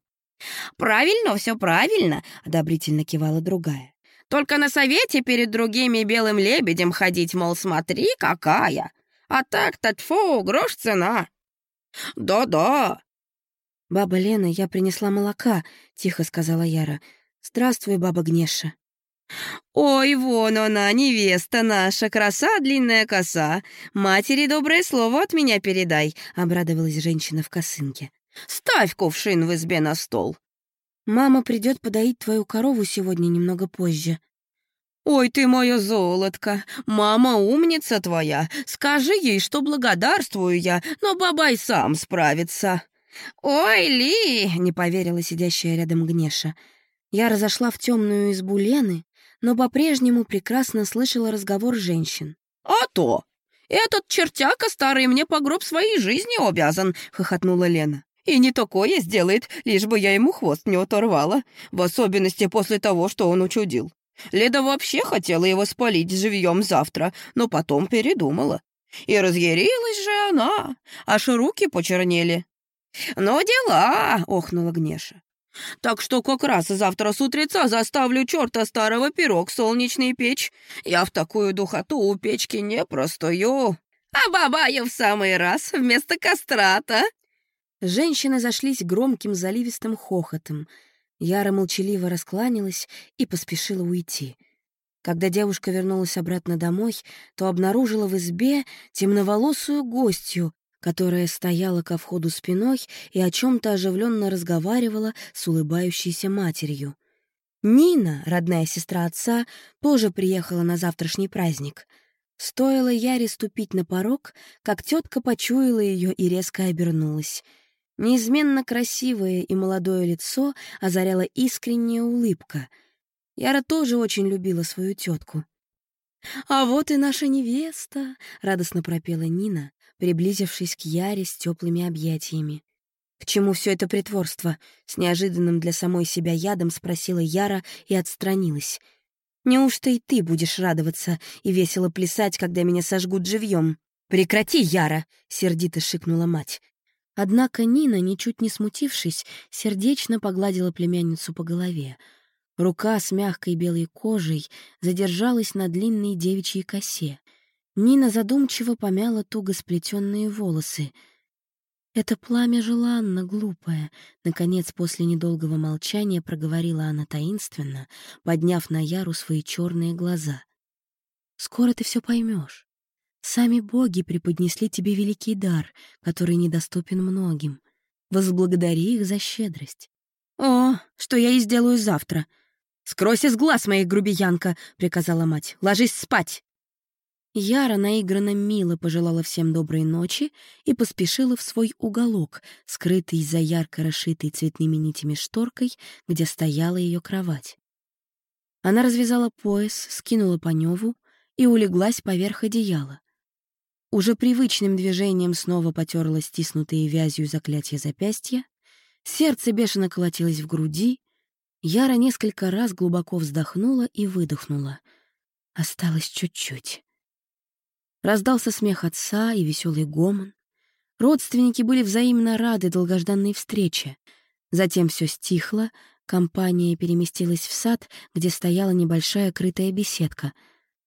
Speaker 3: «Правильно, все правильно», — одобрительно кивала другая. «Только на совете перед другими белым лебедем ходить, мол, смотри, какая! А так-то, тьфу, грош цена!» «Да-да,
Speaker 1: «Баба Лена, я принесла молока», — тихо сказала Яра. «Здравствуй, баба Гнеша».
Speaker 3: «Ой, вон она, невеста наша, краса, длинная коса. Матери доброе слово от меня передай», — обрадовалась женщина в косынке. «Ставь кувшин в избе на стол».
Speaker 1: «Мама придет подоить твою корову сегодня немного позже».
Speaker 3: «Ой, ты мое золотко! Мама умница твоя! Скажи ей, что благодарствую я, но бабай сам справится!» «Ой, Ли!» — не поверила сидящая рядом Гнеша.
Speaker 1: Я разошла в темную избу Лены, но по-прежнему прекрасно слышала разговор женщин.
Speaker 3: «А то! Этот чертяка старый мне по гроб своей жизни обязан!» — хохотнула Лена. «И не такое сделает, лишь бы я ему хвост не оторвала, в особенности после того, что он учудил. Леда вообще хотела его спалить живьем завтра, но потом передумала. И разъярилась же она, аж руки почернели. «Ну дела!» — охнула Гнеша. «Так что как раз завтра с утреца заставлю черта старого пирог солнечный печь. Я в такую духоту у печки не простою. А бабаю в самый раз вместо кастрата!»
Speaker 1: Женщины зашлись громким заливистым хохотом. Яра молчаливо раскланялась и поспешила уйти. Когда девушка вернулась обратно домой, то обнаружила в избе темноволосую гостью, которая стояла ко входу спиной и о чем-то оживленно разговаривала с улыбающейся матерью. Нина, родная сестра отца, тоже приехала на завтрашний праздник. Стоило Яре ступить на порог, как тетка почуяла ее и резко обернулась. Неизменно красивое и молодое лицо озаряла искренняя улыбка. Яра тоже очень любила свою тетку. «А вот и наша невеста!» — радостно пропела Нина, приблизившись к Яре с теплыми объятиями. «К чему все это притворство?» — с неожиданным для самой себя ядом спросила Яра и отстранилась. «Неужто и ты будешь радоваться и весело плясать, когда меня сожгут живьем?» «Прекрати, Яра!» — сердито шикнула мать. Однако Нина, ничуть не смутившись, сердечно погладила племянницу по голове. Рука с мягкой белой кожей задержалась на длинной девичьей косе. Нина задумчиво помяла туго сплетенные волосы. «Это пламя желанно, глупое», — наконец после недолгого молчания проговорила она таинственно, подняв на Яру свои черные глаза. «Скоро ты все поймешь. Сами боги преподнесли тебе великий дар, который недоступен многим. Возблагодари их за щедрость».
Speaker 3: «О, что я и сделаю завтра!» «Скройся с глаз моих, грубиянка!» — приказала мать. «Ложись спать!»
Speaker 1: Яра наигранно мило пожелала всем доброй ночи и поспешила в свой уголок, скрытый за ярко расшитой цветными нитями шторкой, где стояла ее кровать. Она развязала пояс, скинула паневу и улеглась поверх одеяла. Уже привычным движением снова потерла стиснутые вязью заклятия запястья, сердце бешено колотилось в груди, Яра несколько раз глубоко вздохнула и выдохнула. Осталось чуть-чуть. Раздался смех отца и веселый гомон. Родственники были взаимно рады долгожданной встрече. Затем все стихло, компания переместилась в сад, где стояла небольшая крытая беседка.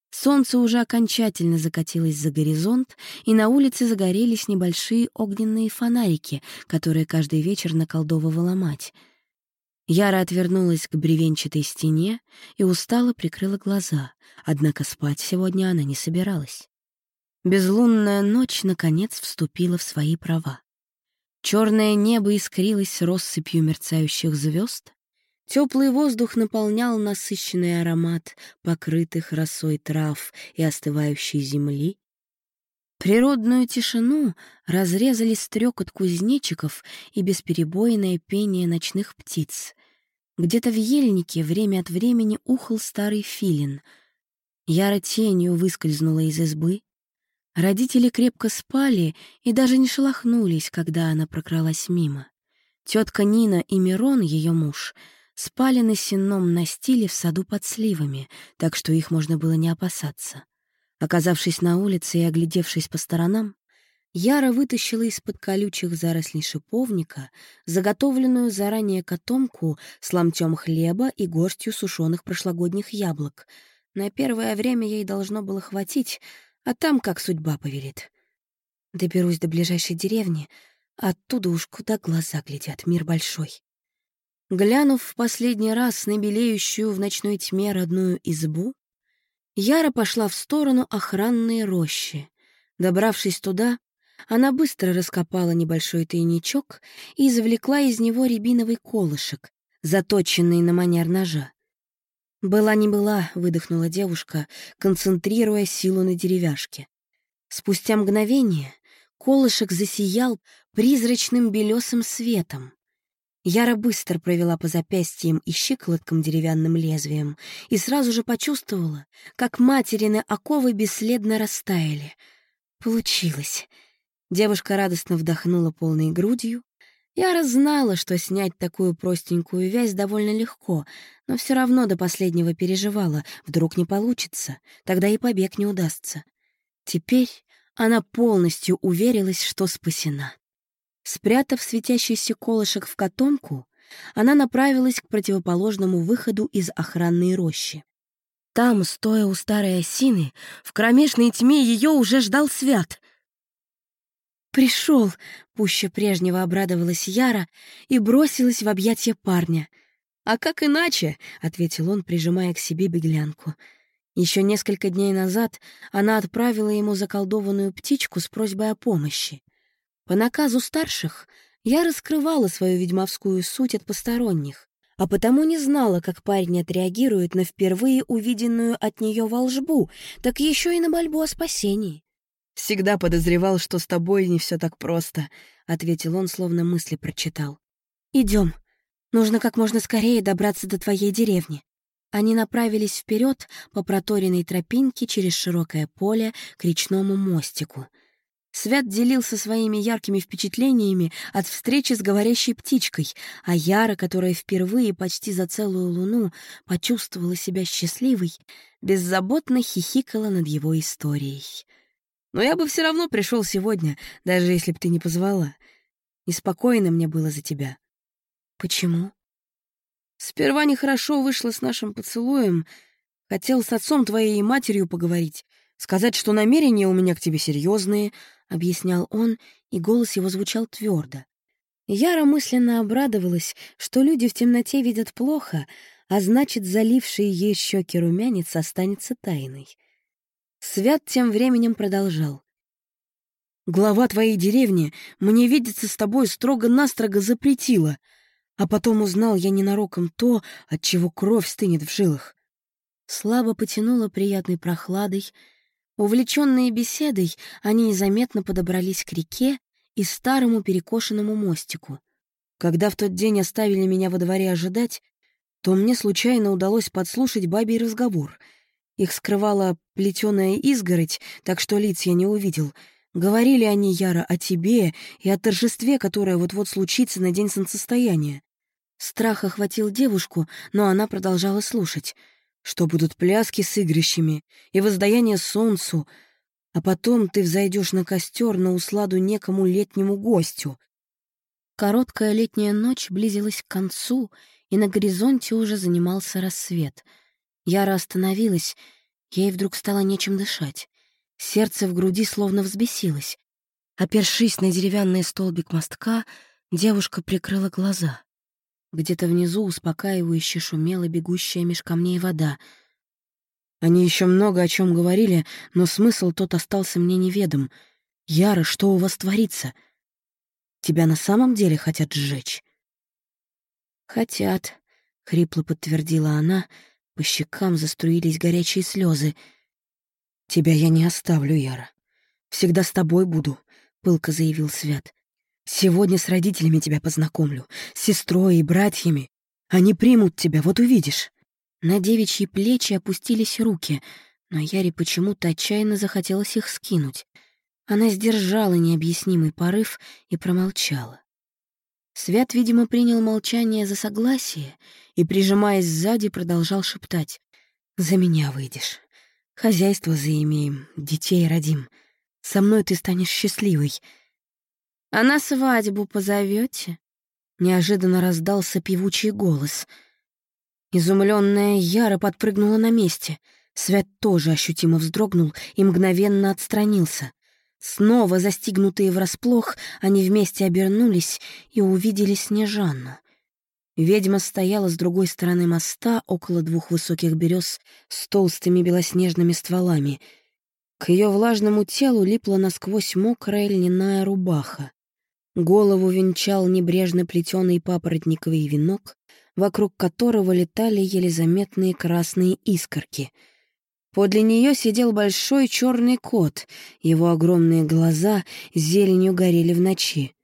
Speaker 1: Солнце уже окончательно закатилось за горизонт, и на улице загорелись небольшие огненные фонарики, которые каждый вечер наколдовывала мать. Яра отвернулась к бревенчатой стене и устало прикрыла глаза, однако спать сегодня она не собиралась. Безлунная ночь, наконец, вступила в свои права. Черное небо искрилось россыпью мерцающих звезд, теплый воздух наполнял насыщенный аромат покрытых росой трав и остывающей земли. Природную тишину разрезали стрекот кузнечиков и бесперебойное пение ночных птиц. Где-то в ельнике время от времени ухал старый филин. Яра тенью выскользнула из избы, Родители крепко спали и даже не шелохнулись, когда она прокралась мимо. Тетка Нина и Мирон, ее муж, спали на сенном настиле в саду под сливами, так что их можно было не опасаться. Оказавшись на улице и оглядевшись по сторонам, Яра вытащила из-под колючих зарослей шиповника заготовленную заранее котомку с ломтем хлеба и горстью сушеных прошлогодних яблок. На первое время ей должно было хватить, а там как судьба повелит. Доберусь до ближайшей деревни, оттуда уж куда глаза глядят, мир большой. Глянув в последний раз на белеющую в ночной тьме родную избу, Яра пошла в сторону охранной рощи. Добравшись туда, она быстро раскопала небольшой тайничок и извлекла из него рябиновый колышек, заточенный на манер ножа. «Была не была», — выдохнула девушка, концентрируя силу на деревяшке. Спустя мгновение колышек засиял призрачным белесым светом. Яра быстро провела по запястьям и щиколоткам деревянным лезвием и сразу же почувствовала, как материны оковы бесследно растаяли. Получилось. Девушка радостно вдохнула полной грудью, я знала, что снять такую простенькую вязь довольно легко, но все равно до последнего переживала. Вдруг не получится, тогда и побег не удастся. Теперь она полностью уверилась, что спасена. Спрятав светящийся колышек в котомку, она направилась к противоположному выходу из охранной рощи. Там, стоя у старой осины, в кромешной тьме ее уже ждал свят. «Пришел!» — пуще прежнего обрадовалась Яра и бросилась в объятия парня. «А как иначе?» — ответил он, прижимая к себе беглянку. Еще несколько дней назад она отправила ему заколдованную птичку с просьбой о помощи. По наказу старших я раскрывала свою ведьмовскую суть от посторонних, а потому не знала, как парень отреагирует на впервые увиденную от нее волжбу, так еще и на мольбу о спасении.
Speaker 2: «Всегда подозревал, что с тобой не все так просто», — ответил он, словно мысли прочитал.
Speaker 1: Идем. Нужно как можно скорее добраться до твоей деревни». Они направились вперед по проторенной тропинке через широкое поле к речному мостику. Свят делился своими яркими впечатлениями от встречи с говорящей птичкой, а Яра, которая впервые почти за целую луну почувствовала себя счастливой, беззаботно хихикала над его историей.
Speaker 2: Но я бы все равно пришел сегодня, даже если б ты не позвала. И спокойно мне было за тебя.
Speaker 1: Почему?
Speaker 2: Сперва нехорошо вышло с нашим поцелуем. Хотел с отцом твоей и матерью поговорить.
Speaker 1: Сказать, что намерения у меня к тебе серьезные, объяснял он, и голос его звучал твердо. Яра мысленно обрадовалась, что люди в темноте видят плохо, а значит, заливший ей щеки румянец останется тайной. Свят тем временем продолжал. «Глава твоей деревни мне видеться с тобой строго-настрого запретила, а потом узнал я ненароком то, от чего кровь стынет в жилах». Слабо потянула приятной прохладой. Увлеченные беседой, они незаметно подобрались к реке и старому перекошенному мостику. Когда в тот день оставили меня во дворе ожидать, то мне случайно удалось подслушать бабий разговор. Их скрывала плетеная изгородь, так что лиц я не увидел. Говорили они, Яра, о тебе и о торжестве, которое вот-вот случится на день солнцестояния. Страх охватил девушку, но она продолжала слушать. Что будут пляски с игрищами и воздаяние солнцу, а потом ты взойдешь на костер на усладу некому летнему гостю. Короткая летняя ночь близилась к концу, и на горизонте уже занимался рассвет. Яра остановилась, ей вдруг стало нечем дышать. Сердце в груди словно взбесилось. Опершись на деревянный столбик мостка, девушка прикрыла глаза. Где-то внизу успокаивающе шумела бегущая меж камней вода — они еще много о чем говорили, но смысл тот остался мне неведом. «Яра, что у вас творится? Тебя на самом деле хотят сжечь?» «Хотят», — хрипло подтвердила она, по щекам заструились горячие слезы. «Тебя я не оставлю, Яра. Всегда с тобой буду», — пылко заявил Свят. «Сегодня с родителями тебя познакомлю, с сестрой и братьями. Они примут тебя, вот увидишь». На девичьи плечи опустились руки, но Яре почему-то отчаянно захотелось их скинуть. Она сдержала необъяснимый порыв и промолчала. Свят, видимо, принял молчание за согласие и, прижимаясь сзади, продолжал шептать. «За меня выйдешь. Хозяйство заимеем, детей родим. Со мной ты станешь счастливой. А на свадьбу позовете? Неожиданно раздался певучий голос — Изумленная Яра подпрыгнула на месте. Свят тоже ощутимо вздрогнул и мгновенно отстранился. Снова застигнутые врасплох, они вместе обернулись и увидели Снежанну. Ведьма стояла с другой стороны моста, около двух высоких берез с толстыми белоснежными стволами. К ее влажному телу липла насквозь мокрая льняная рубаха. Голову венчал небрежно плетеный папоротниковый венок, вокруг которого летали еле заметные красные искорки. Подле нее сидел большой черный кот, его огромные глаза зеленью горели в ночи.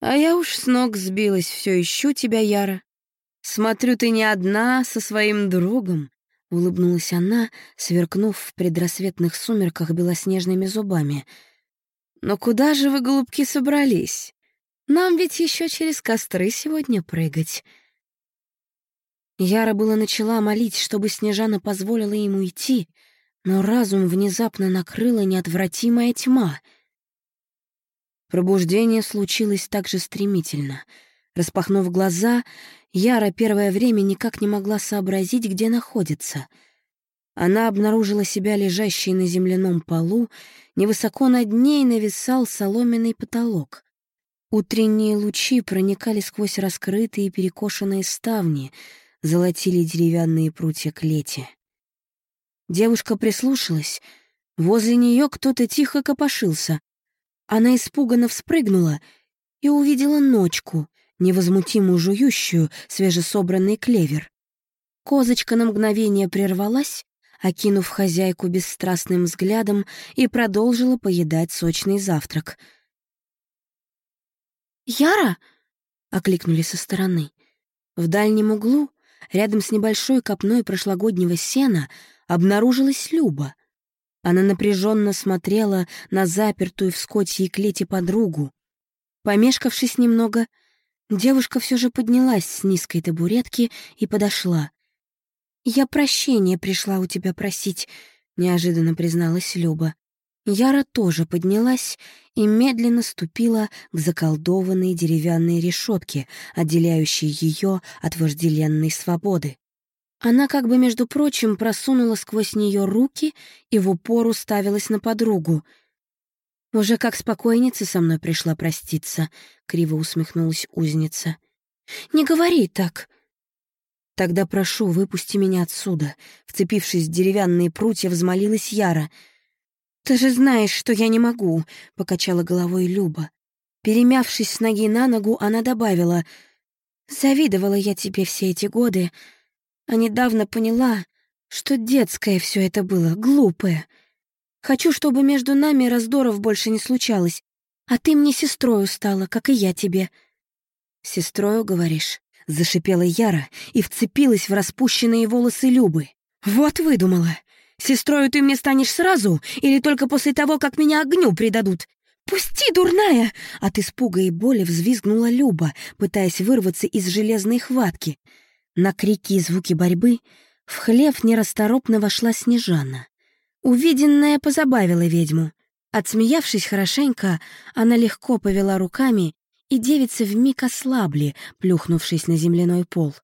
Speaker 1: «А я уж с ног сбилась, все ищу тебя, Яра. Смотрю, ты не одна, со своим другом», — улыбнулась она, сверкнув в предрассветных сумерках белоснежными зубами. «Но куда же вы, голубки, собрались? Нам ведь еще через костры сегодня прыгать». Яра было начала молить, чтобы Снежана позволила ему идти, но разум внезапно накрыла неотвратимая тьма. Пробуждение случилось так же стремительно. Распахнув глаза, Яра первое время никак не могла сообразить, где находится. Она обнаружила себя лежащей на земляном полу, невысоко над ней нависал соломенный потолок. Утренние лучи проникали сквозь раскрытые перекошенные ставни — золотили деревянные прутья клети. Девушка прислушалась. Возле нее кто-то тихо копошился. Она испуганно вспрыгнула и увидела ночку, невозмутимо жующую свежесобранный клевер. Козочка на мгновение прервалась, окинув хозяйку бесстрастным взглядом, и продолжила поедать сочный завтрак. «Яра!» — окликнули со стороны. В дальнем углу рядом с небольшой копной прошлогоднего сена обнаружилась Люба. Она напряженно смотрела на запертую в скотьей клете подругу. Помешкавшись немного, девушка все же поднялась с низкой табуретки и подошла. «Я прощения пришла у тебя просить», — неожиданно призналась Люба. Яра тоже поднялась и медленно ступила к заколдованной деревянной решетке, отделяющей ее от вожделенной свободы. Она как бы, между прочим, просунула сквозь нее руки и в упор уставилась на подругу. «Уже как спокойница со мной пришла проститься», — криво усмехнулась узница. «Не говори так!» «Тогда прошу, выпусти меня отсюда», — вцепившись в деревянные прутья, взмолилась Яра. «Ты же знаешь, что я не могу», — покачала головой Люба. Перемявшись с ноги на ногу, она добавила, «Завидовала я тебе все эти годы, а недавно поняла, что детское все это было, глупое. Хочу, чтобы между нами раздоров больше не случалось, а ты мне сестрою стала, как и я тебе». «Сестрою, говоришь?» — зашипела Яра и вцепилась в распущенные волосы Любы. «Вот выдумала. Сестрою ты мне станешь сразу или только после того, как меня огню предадут? «Пусти, дурная!» — от испуга и боли взвизгнула Люба, пытаясь вырваться из железной хватки — на крики и звуки борьбы в хлев нерасторопно вошла Снежана. Увиденное позабавило ведьму. Отсмеявшись хорошенько, она легко повела руками, и девицы вмиг ослабли, плюхнувшись на земляной пол.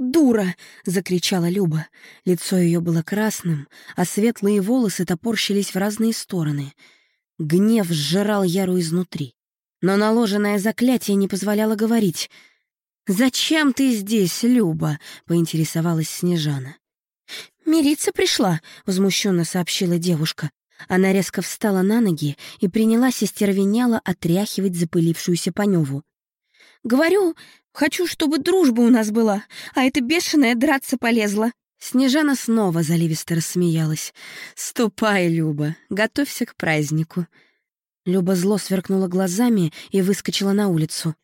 Speaker 1: «Дура!» — закричала Люба. Лицо ее было красным, а светлые волосы топорщились в разные стороны. Гнев сжирал Яру изнутри. Но наложенное заклятие не позволяло говорить — «Зачем ты здесь, Люба?» — поинтересовалась Снежана. «Мириться пришла», — возмущенно сообщила девушка. Она резко встала на ноги и принялась истервеняло отряхивать запылившуюся Паневу. «Говорю, хочу, чтобы дружба у нас была, а эта бешеная драться полезла». Снежана снова заливисто рассмеялась. «Ступай, Люба, готовься к празднику». Люба зло сверкнула глазами и выскочила на улицу.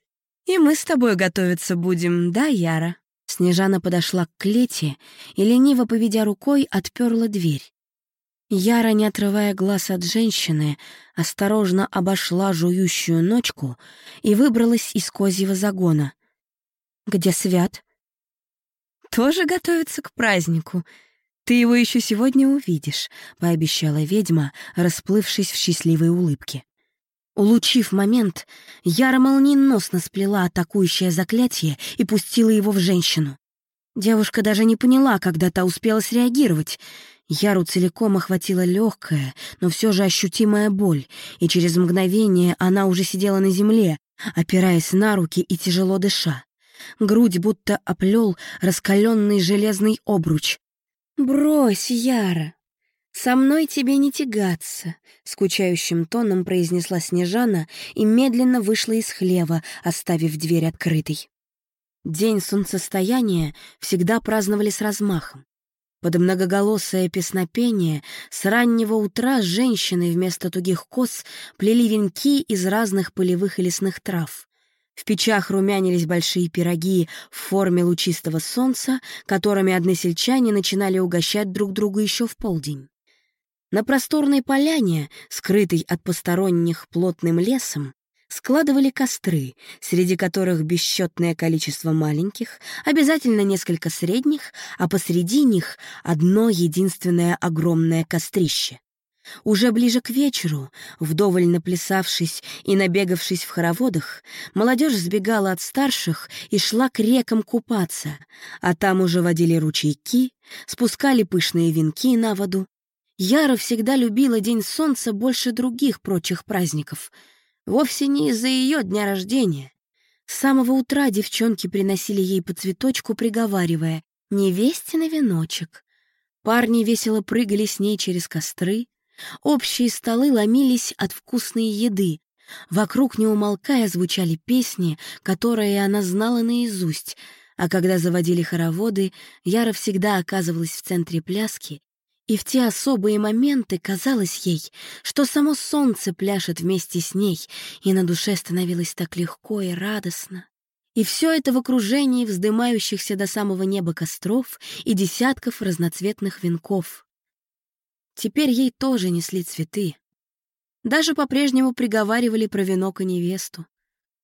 Speaker 1: «И мы с тобой готовиться будем, да, Яра?» Снежана подошла к клете и, лениво поведя рукой, отперла дверь. Яра, не отрывая глаз от женщины, осторожно обошла жующую ночку и выбралась из козьего загона. «Где Свят?» «Тоже готовится к празднику. Ты его еще сегодня увидишь», — пообещала ведьма, расплывшись в счастливой улыбке. Улучив момент, Яра молниеносно сплела атакующее заклятие и пустила его в женщину. Девушка даже не поняла, когда та успела среагировать. Яру целиком охватила легкая, но все же ощутимая боль, и через мгновение она уже сидела на земле, опираясь на руки и тяжело дыша. Грудь будто оплел раскаленный железный обруч. «Брось, Яра, «Со мной тебе не тягаться», — скучающим тоном произнесла Снежана и медленно вышла из хлева, оставив дверь открытой. День солнцестояния всегда праздновали с размахом. Под многоголосое песнопение с раннего утра женщины вместо тугих кос плели венки из разных полевых и лесных трав. В печах румянились большие пироги в форме лучистого солнца, которыми односельчане начинали угощать друг друга еще в полдень. На просторной поляне, скрытой от посторонних плотным лесом, складывали костры, среди которых бесчетное количество маленьких, обязательно несколько средних, а посреди них одно единственное огромное кострище. Уже ближе к вечеру, вдоволь наплясавшись и набегавшись в хороводах, молодежь сбегала от старших и шла к рекам купаться, а там уже водили ручейки, спускали пышные венки на воду, Яра всегда любила День Солнца больше других прочих праздников. Вовсе не из-за ее дня рождения. С самого утра девчонки приносили ей по цветочку, приговаривая «Невесте на веночек». Парни весело прыгали с ней через костры. Общие столы ломились от вкусной еды. Вокруг, не умолкая, звучали песни, которые она знала наизусть, а когда заводили хороводы, Яра всегда оказывалась в центре пляски и в те особые моменты казалось ей, что само солнце пляшет вместе с ней, и на душе становилось так легко и радостно. И все это в окружении вздымающихся до самого неба костров и десятков разноцветных венков. Теперь ей тоже несли цветы. Даже по-прежнему приговаривали про венок и невесту.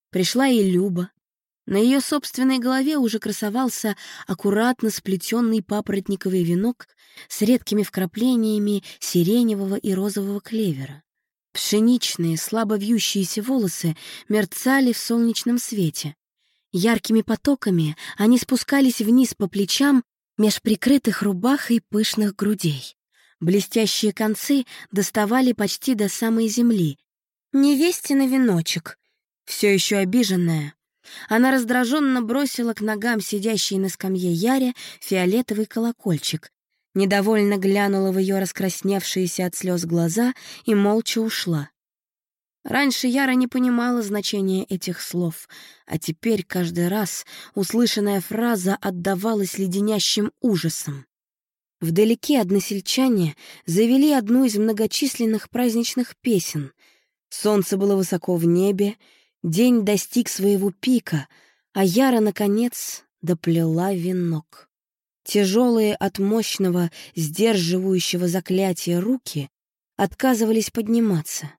Speaker 1: Пришла и Люба, на ее собственной голове уже красовался аккуратно сплетенный папоротниковый венок с редкими вкраплениями сиреневого и розового клевера. Пшеничные, слабо вьющиеся волосы мерцали в солнечном свете. Яркими потоками они спускались вниз по плечам меж прикрытых рубахой пышных грудей. Блестящие концы доставали почти до самой земли. Невестина веночек, все еще обиженная. Она раздраженно бросила к ногам сидящей на скамье Яре фиолетовый колокольчик, недовольно глянула в ее раскрасневшиеся от слез глаза и молча ушла. Раньше Яра не понимала значения этих слов, а теперь каждый раз услышанная фраза отдавалась леденящим ужасом. Вдалеке односельчане завели одну из многочисленных праздничных песен. Солнце было высоко в небе, день достиг своего пика, а Яра, наконец, доплела венок. Тяжелые от мощного, сдерживающего заклятия руки отказывались подниматься.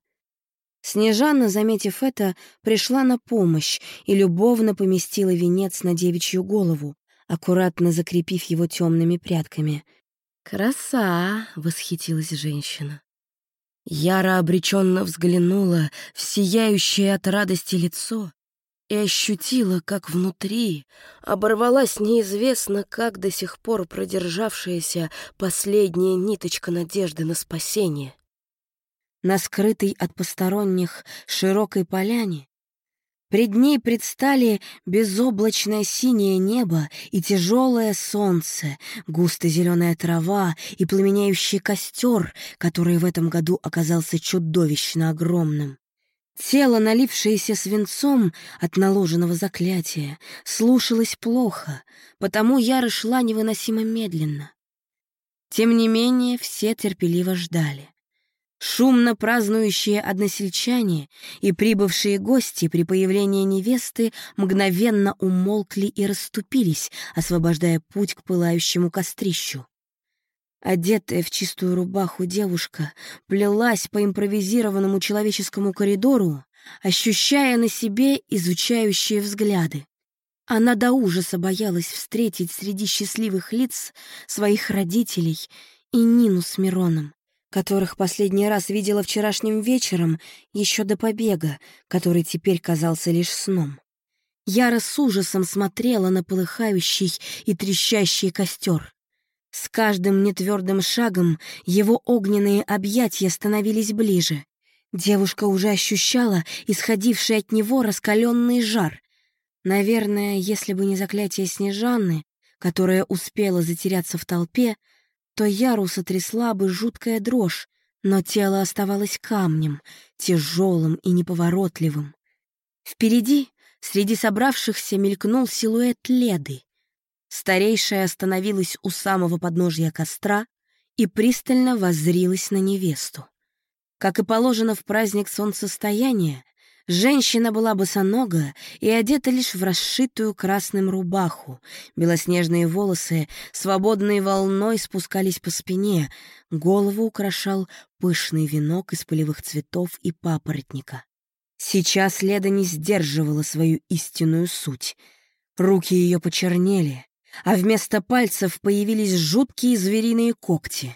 Speaker 1: Снежана, заметив это, пришла на помощь и любовно поместила венец на девичью голову, аккуратно закрепив его темными прядками — «Краса!» — восхитилась женщина. Яра обреченно взглянула в сияющее от радости лицо и ощутила, как внутри оборвалась неизвестно как до сих пор продержавшаяся последняя ниточка надежды на спасение. На скрытой от посторонних широкой поляне Пред ней предстали безоблачное синее небо и тяжелое солнце, густо-зеленая трава и пламенеющий костер, который в этом году оказался чудовищно огромным. Тело, налившееся свинцом от наложенного заклятия, слушалось плохо, потому Яра шла невыносимо медленно. Тем не менее, все терпеливо ждали. Шумно празднующие односельчане и прибывшие гости при появлении невесты мгновенно умолкли и расступились, освобождая путь к пылающему кострищу. Одетая в чистую рубаху девушка плелась по импровизированному человеческому коридору, ощущая на себе изучающие взгляды. Она до ужаса боялась встретить среди счастливых лиц своих родителей и Нину с Мироном которых последний раз видела вчерашним вечером, еще до побега, который теперь казался лишь сном. Яра с ужасом смотрела на полыхающий и трещащий костер. С каждым нетвердым шагом его огненные объятия становились ближе. Девушка уже ощущала исходивший от него раскаленный жар. Наверное, если бы не заклятие Снежаны, которая успела затеряться в толпе, то Яру сотрясла бы жуткая дрожь, но тело оставалось камнем, тяжелым и неповоротливым. Впереди, среди собравшихся, мелькнул силуэт Леды. Старейшая остановилась у самого подножья костра и пристально воззрилась на невесту. Как и положено в праздник солнцестояния, Женщина была босонога и одета лишь в расшитую красным рубаху. Белоснежные волосы свободной волной спускались по спине, голову украшал пышный венок из полевых цветов и папоротника. Сейчас Леда не сдерживала свою истинную суть. Руки ее почернели, а вместо пальцев появились жуткие звериные когти.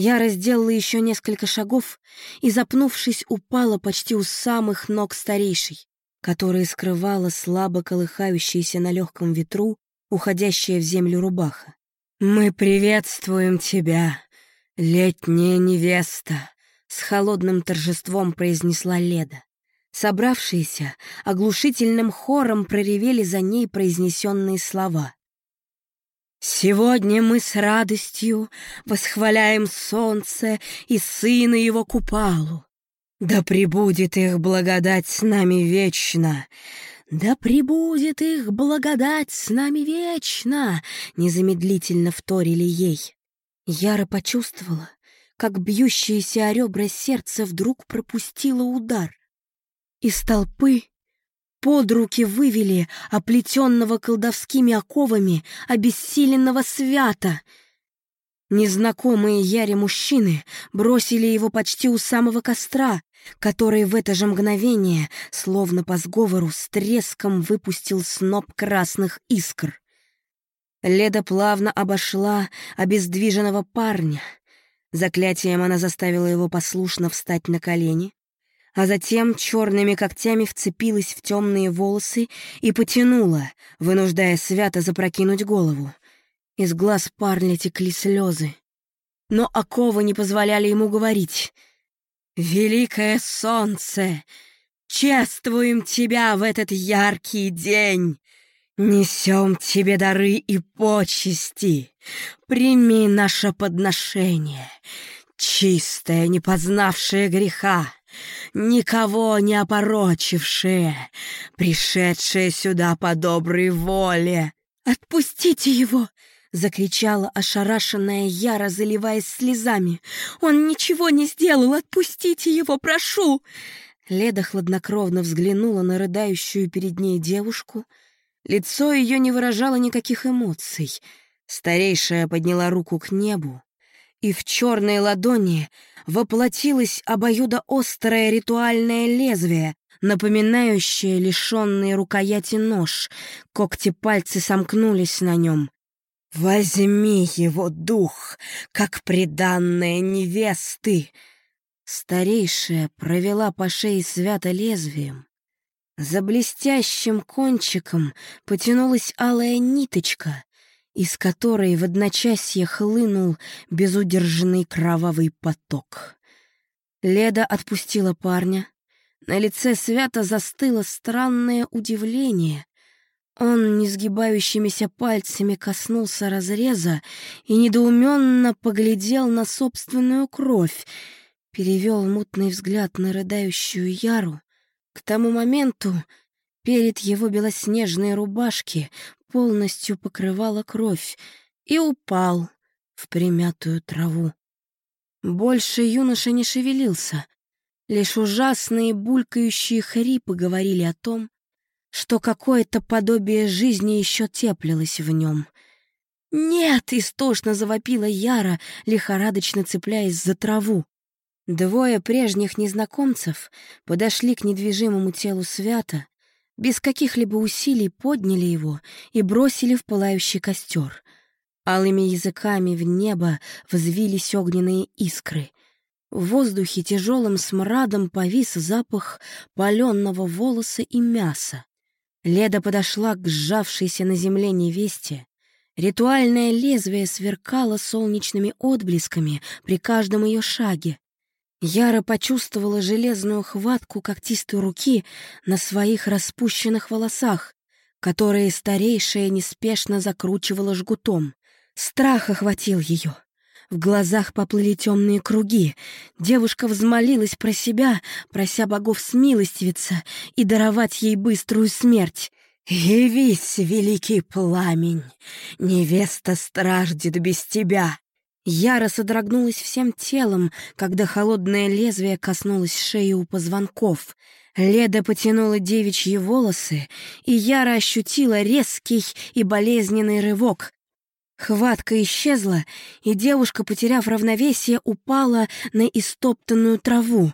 Speaker 1: Я разделала еще несколько шагов и, запнувшись, упала почти у самых ног старейшей, которая скрывала слабо колыхающаяся на легком ветру уходящая в землю рубаха. «Мы приветствуем тебя, летняя невеста!» — с холодным торжеством произнесла Леда. Собравшиеся оглушительным хором проревели за ней произнесенные слова. Сегодня мы с радостью восхваляем солнце и сына его Купалу. Да пребудет их благодать с нами вечно. Да пребудет их благодать с нами вечно, незамедлительно вторили ей. Яра почувствовала, как бьющееся о ребра сердце вдруг пропустило удар. Из толпы под руки вывели оплетенного колдовскими оковами обессиленного свята. Незнакомые Яре мужчины бросили его почти у самого костра, который в это же мгновение, словно по сговору, с треском выпустил сноп красных искр. Леда плавно обошла обездвиженного парня. Заклятием она заставила его послушно встать на колени, а затем черными когтями вцепилась в темные волосы и потянула, вынуждая свято запрокинуть голову. Из глаз парня текли слезы. Но оковы не позволяли ему говорить. «Великое солнце! Чествуем тебя в этот яркий день! Несем тебе дары и почести! Прими наше подношение!» чистая, не познавшая греха, никого не опорочившая, пришедшая сюда по доброй воле. «Отпустите его!» — закричала ошарашенная Яра, заливаясь слезами. «Он ничего не сделал! Отпустите его, прошу!» Леда хладнокровно взглянула на рыдающую перед ней девушку. Лицо ее не выражало никаких эмоций. Старейшая подняла руку к небу, и в черной ладони воплотилось обоюдоострое ритуальное лезвие, напоминающее лишенный рукояти нож. Когти-пальцы сомкнулись на нем. «Возьми его дух, как приданная невесты!» Старейшая провела по шее свято лезвием. За блестящим кончиком потянулась алая ниточка, из которой в одночасье хлынул безудержанный кровавый поток. Леда отпустила парня. На лице свято застыло странное удивление. Он несгибающимися пальцами коснулся разреза и недоуменно поглядел на собственную кровь, перевел мутный взгляд на рыдающую Яру. К тому моменту перед его белоснежной рубашки полностью покрывала кровь, и упал в примятую траву. Больше юноша не шевелился, лишь ужасные булькающие хрипы говорили о том, что какое-то подобие жизни еще теплилось в нем. «Нет!» — истошно завопила Яра, лихорадочно цепляясь за траву. Двое прежних незнакомцев подошли к недвижимому телу Свята без каких-либо усилий подняли его и бросили в пылающий костер. Алыми языками в небо взвились огненные искры. В воздухе тяжелым смрадом повис запах паленного волоса и мяса. Леда подошла к сжавшейся на земле невесте. Ритуальное лезвие сверкало солнечными отблесками при каждом ее шаге. Яра почувствовала железную хватку когтистой руки на своих распущенных волосах, которые старейшая неспешно закручивала жгутом. Страх охватил ее. В глазах поплыли темные круги. Девушка взмолилась про себя, прося богов смилостивиться и даровать ей быструю смерть. «Явись, великий пламень! Невеста страждет без тебя!» Яра содрогнулась всем телом, когда холодное лезвие коснулось шеи у позвонков. Леда потянула девичьи волосы, и Яра ощутила резкий и болезненный рывок. Хватка исчезла, и девушка, потеряв равновесие, упала на истоптанную траву.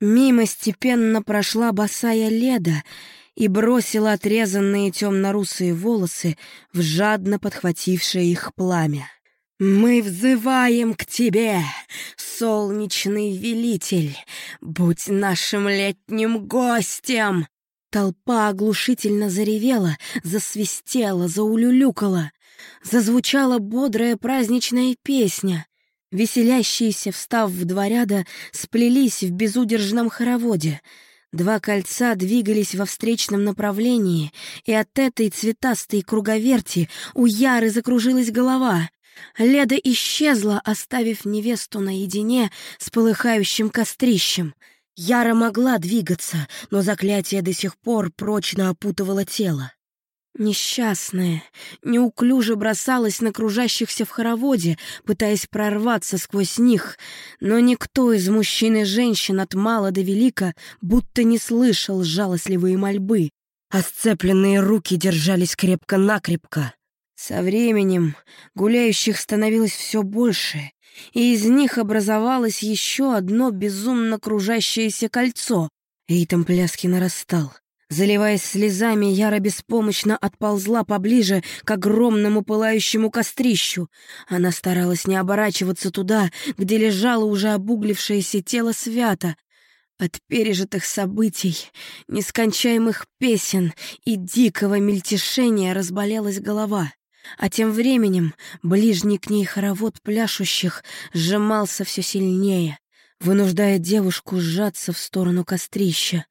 Speaker 1: Мимо степенно прошла босая Леда и бросила отрезанные темно-русые волосы в жадно подхватившее их пламя. «Мы взываем к тебе, солнечный велитель! Будь нашим летним гостем!» Толпа оглушительно заревела, засвистела, заулюлюкала. Зазвучала бодрая праздничная песня. Веселящиеся, встав в два ряда, сплелись в безудержном хороводе. Два кольца двигались во встречном направлении, и от этой цветастой круговерти у Яры закружилась голова. Леда исчезла, оставив невесту наедине с полыхающим кострищем. Яра могла двигаться, но заклятие до сих пор прочно опутывало тело. Несчастная, неуклюже бросалась на кружащихся в хороводе, пытаясь прорваться сквозь них, но никто из мужчин и женщин от мала до велика будто не слышал жалостливые мольбы, а сцепленные руки держались крепко-накрепко. Со временем гуляющих становилось все больше, и из них образовалось еще одно безумно кружащееся кольцо. Ритм пляски нарастал. Заливаясь слезами, Яра беспомощно отползла поближе к огромному пылающему кострищу. Она старалась не оборачиваться туда, где лежало уже обуглившееся тело свято. От пережитых событий, нескончаемых песен и дикого мельтешения разболелась голова. А тем временем ближний к ней хоровод пляшущих сжимался все сильнее, вынуждая девушку сжаться в сторону кострища.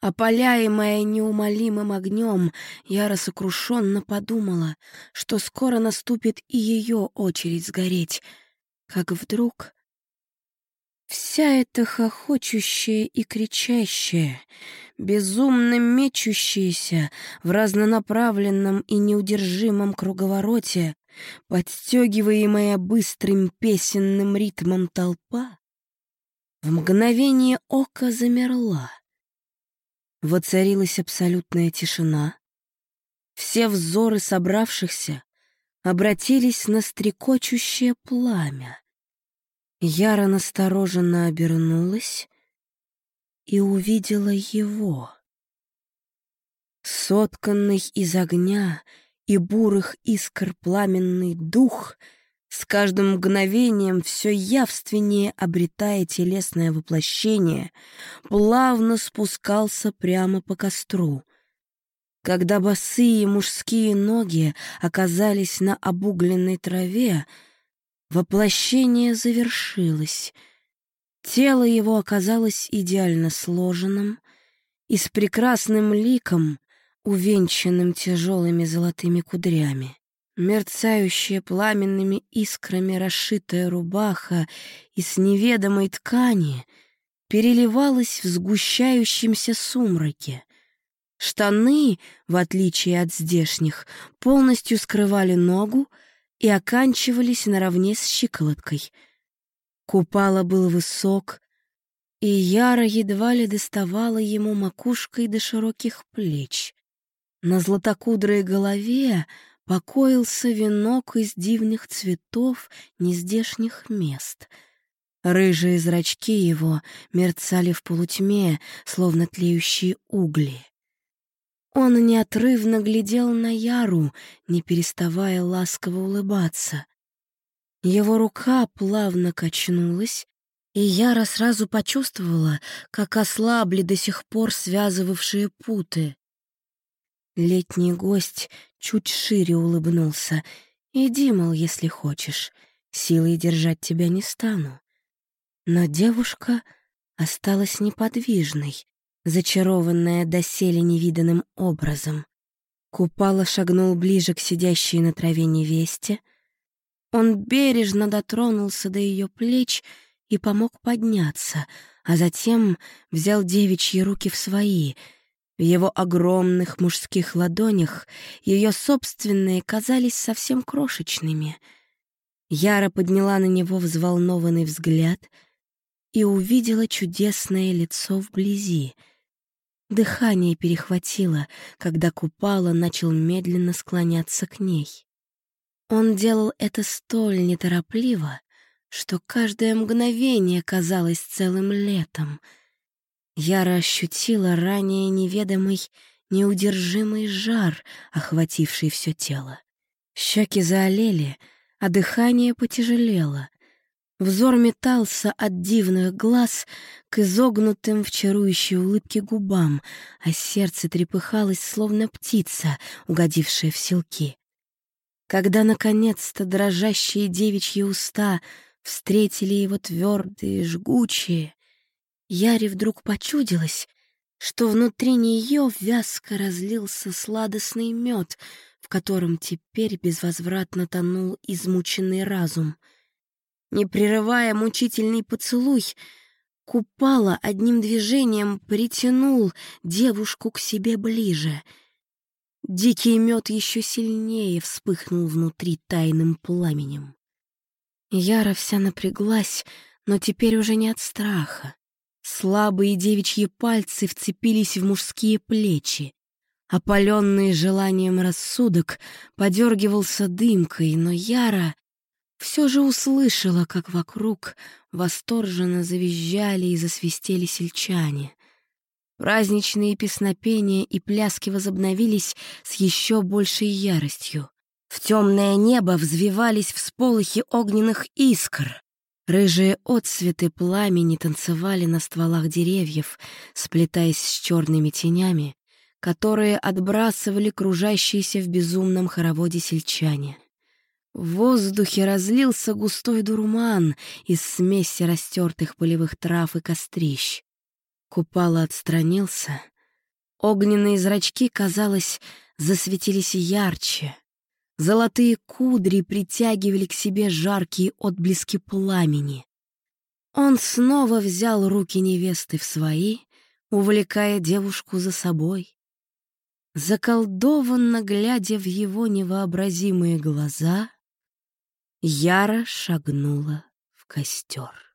Speaker 1: Опаляемая неумолимым огнем, я сокрушенно подумала, что скоро наступит и ее очередь сгореть, как вдруг Вся эта хохочущая и кричащая, безумно мечущаяся в разнонаправленном и неудержимом круговороте, подстегиваемая быстрым песенным ритмом толпа, в мгновение ока замерла. Воцарилась абсолютная тишина. Все взоры собравшихся обратились на стрекочущее пламя. Яра настороженно обернулась и увидела его. Сотканный из огня и бурых искр пламенный дух с каждым мгновением все явственнее обретая телесное воплощение, плавно спускался прямо по костру. Когда босые мужские ноги оказались на обугленной траве, Воплощение завершилось. Тело его оказалось идеально сложенным и с прекрасным ликом, увенчанным тяжелыми золотыми кудрями. Мерцающая пламенными искрами расшитая рубаха из неведомой ткани переливалась в сгущающемся сумраке. Штаны, в отличие от здешних, полностью скрывали ногу, и оканчивались наравне с щиколоткой. Купала был высок, и Яра едва ли доставала ему макушкой до широких плеч. На златокудрой голове покоился венок из дивных цветов нездешних мест. Рыжие зрачки его мерцали в полутьме, словно тлеющие угли. Он неотрывно глядел на Яру, не переставая ласково улыбаться. Его рука плавно качнулась, и Яра сразу почувствовала, как ослабли до сих пор связывавшие путы. Летний гость чуть шире улыбнулся. «Иди, мол, если хочешь, силой держать тебя не стану». Но девушка осталась неподвижной, зачарованная доселе невиданным образом. Купала шагнул ближе к сидящей на траве невесте. Он бережно дотронулся до ее плеч и помог подняться, а затем взял девичьи руки в свои. В его огромных мужских ладонях ее собственные казались совсем крошечными. Яра подняла на него взволнованный взгляд и увидела чудесное лицо вблизи — Дыхание перехватило, когда Купала начал медленно склоняться к ней. Он делал это столь неторопливо, что каждое мгновение казалось целым летом. Яра ощутила ранее неведомый, неудержимый жар, охвативший все тело. Щеки заолели, а дыхание потяжелело. Взор метался от дивных глаз к изогнутым в чарующей улыбке губам, а сердце трепыхалось, словно птица, угодившая в селки. Когда, наконец-то, дрожащие девичьи уста встретили его твердые, жгучие, Яре вдруг почудилось, что внутри нее вязко разлился сладостный мед, в котором теперь безвозвратно тонул измученный разум — не прерывая мучительный поцелуй, Купала одним движением притянул девушку к себе ближе. Дикий мед еще сильнее вспыхнул внутри тайным пламенем. Яра вся напряглась, но теперь уже не от страха. Слабые девичьи пальцы вцепились в мужские плечи. Опаленный желанием рассудок подергивался дымкой, но Яра все же услышала, как вокруг восторженно завизжали и засвистели сельчане. Праздничные песнопения и пляски возобновились с еще большей яростью. В темное небо взвивались всполохи огненных искр. Рыжие отсветы пламени танцевали на стволах деревьев, сплетаясь с черными тенями, которые отбрасывали кружащиеся в безумном хороводе сельчане. В воздухе разлился густой дурман из смеси растертых полевых трав и кострищ. Купала отстранился. Огненные зрачки, казалось, засветились ярче. Золотые кудри притягивали к себе жаркие отблески пламени. Он снова взял руки невесты в свои, увлекая девушку за собой. Заколдованно глядя в его невообразимые глаза, Яра шагнула в костер.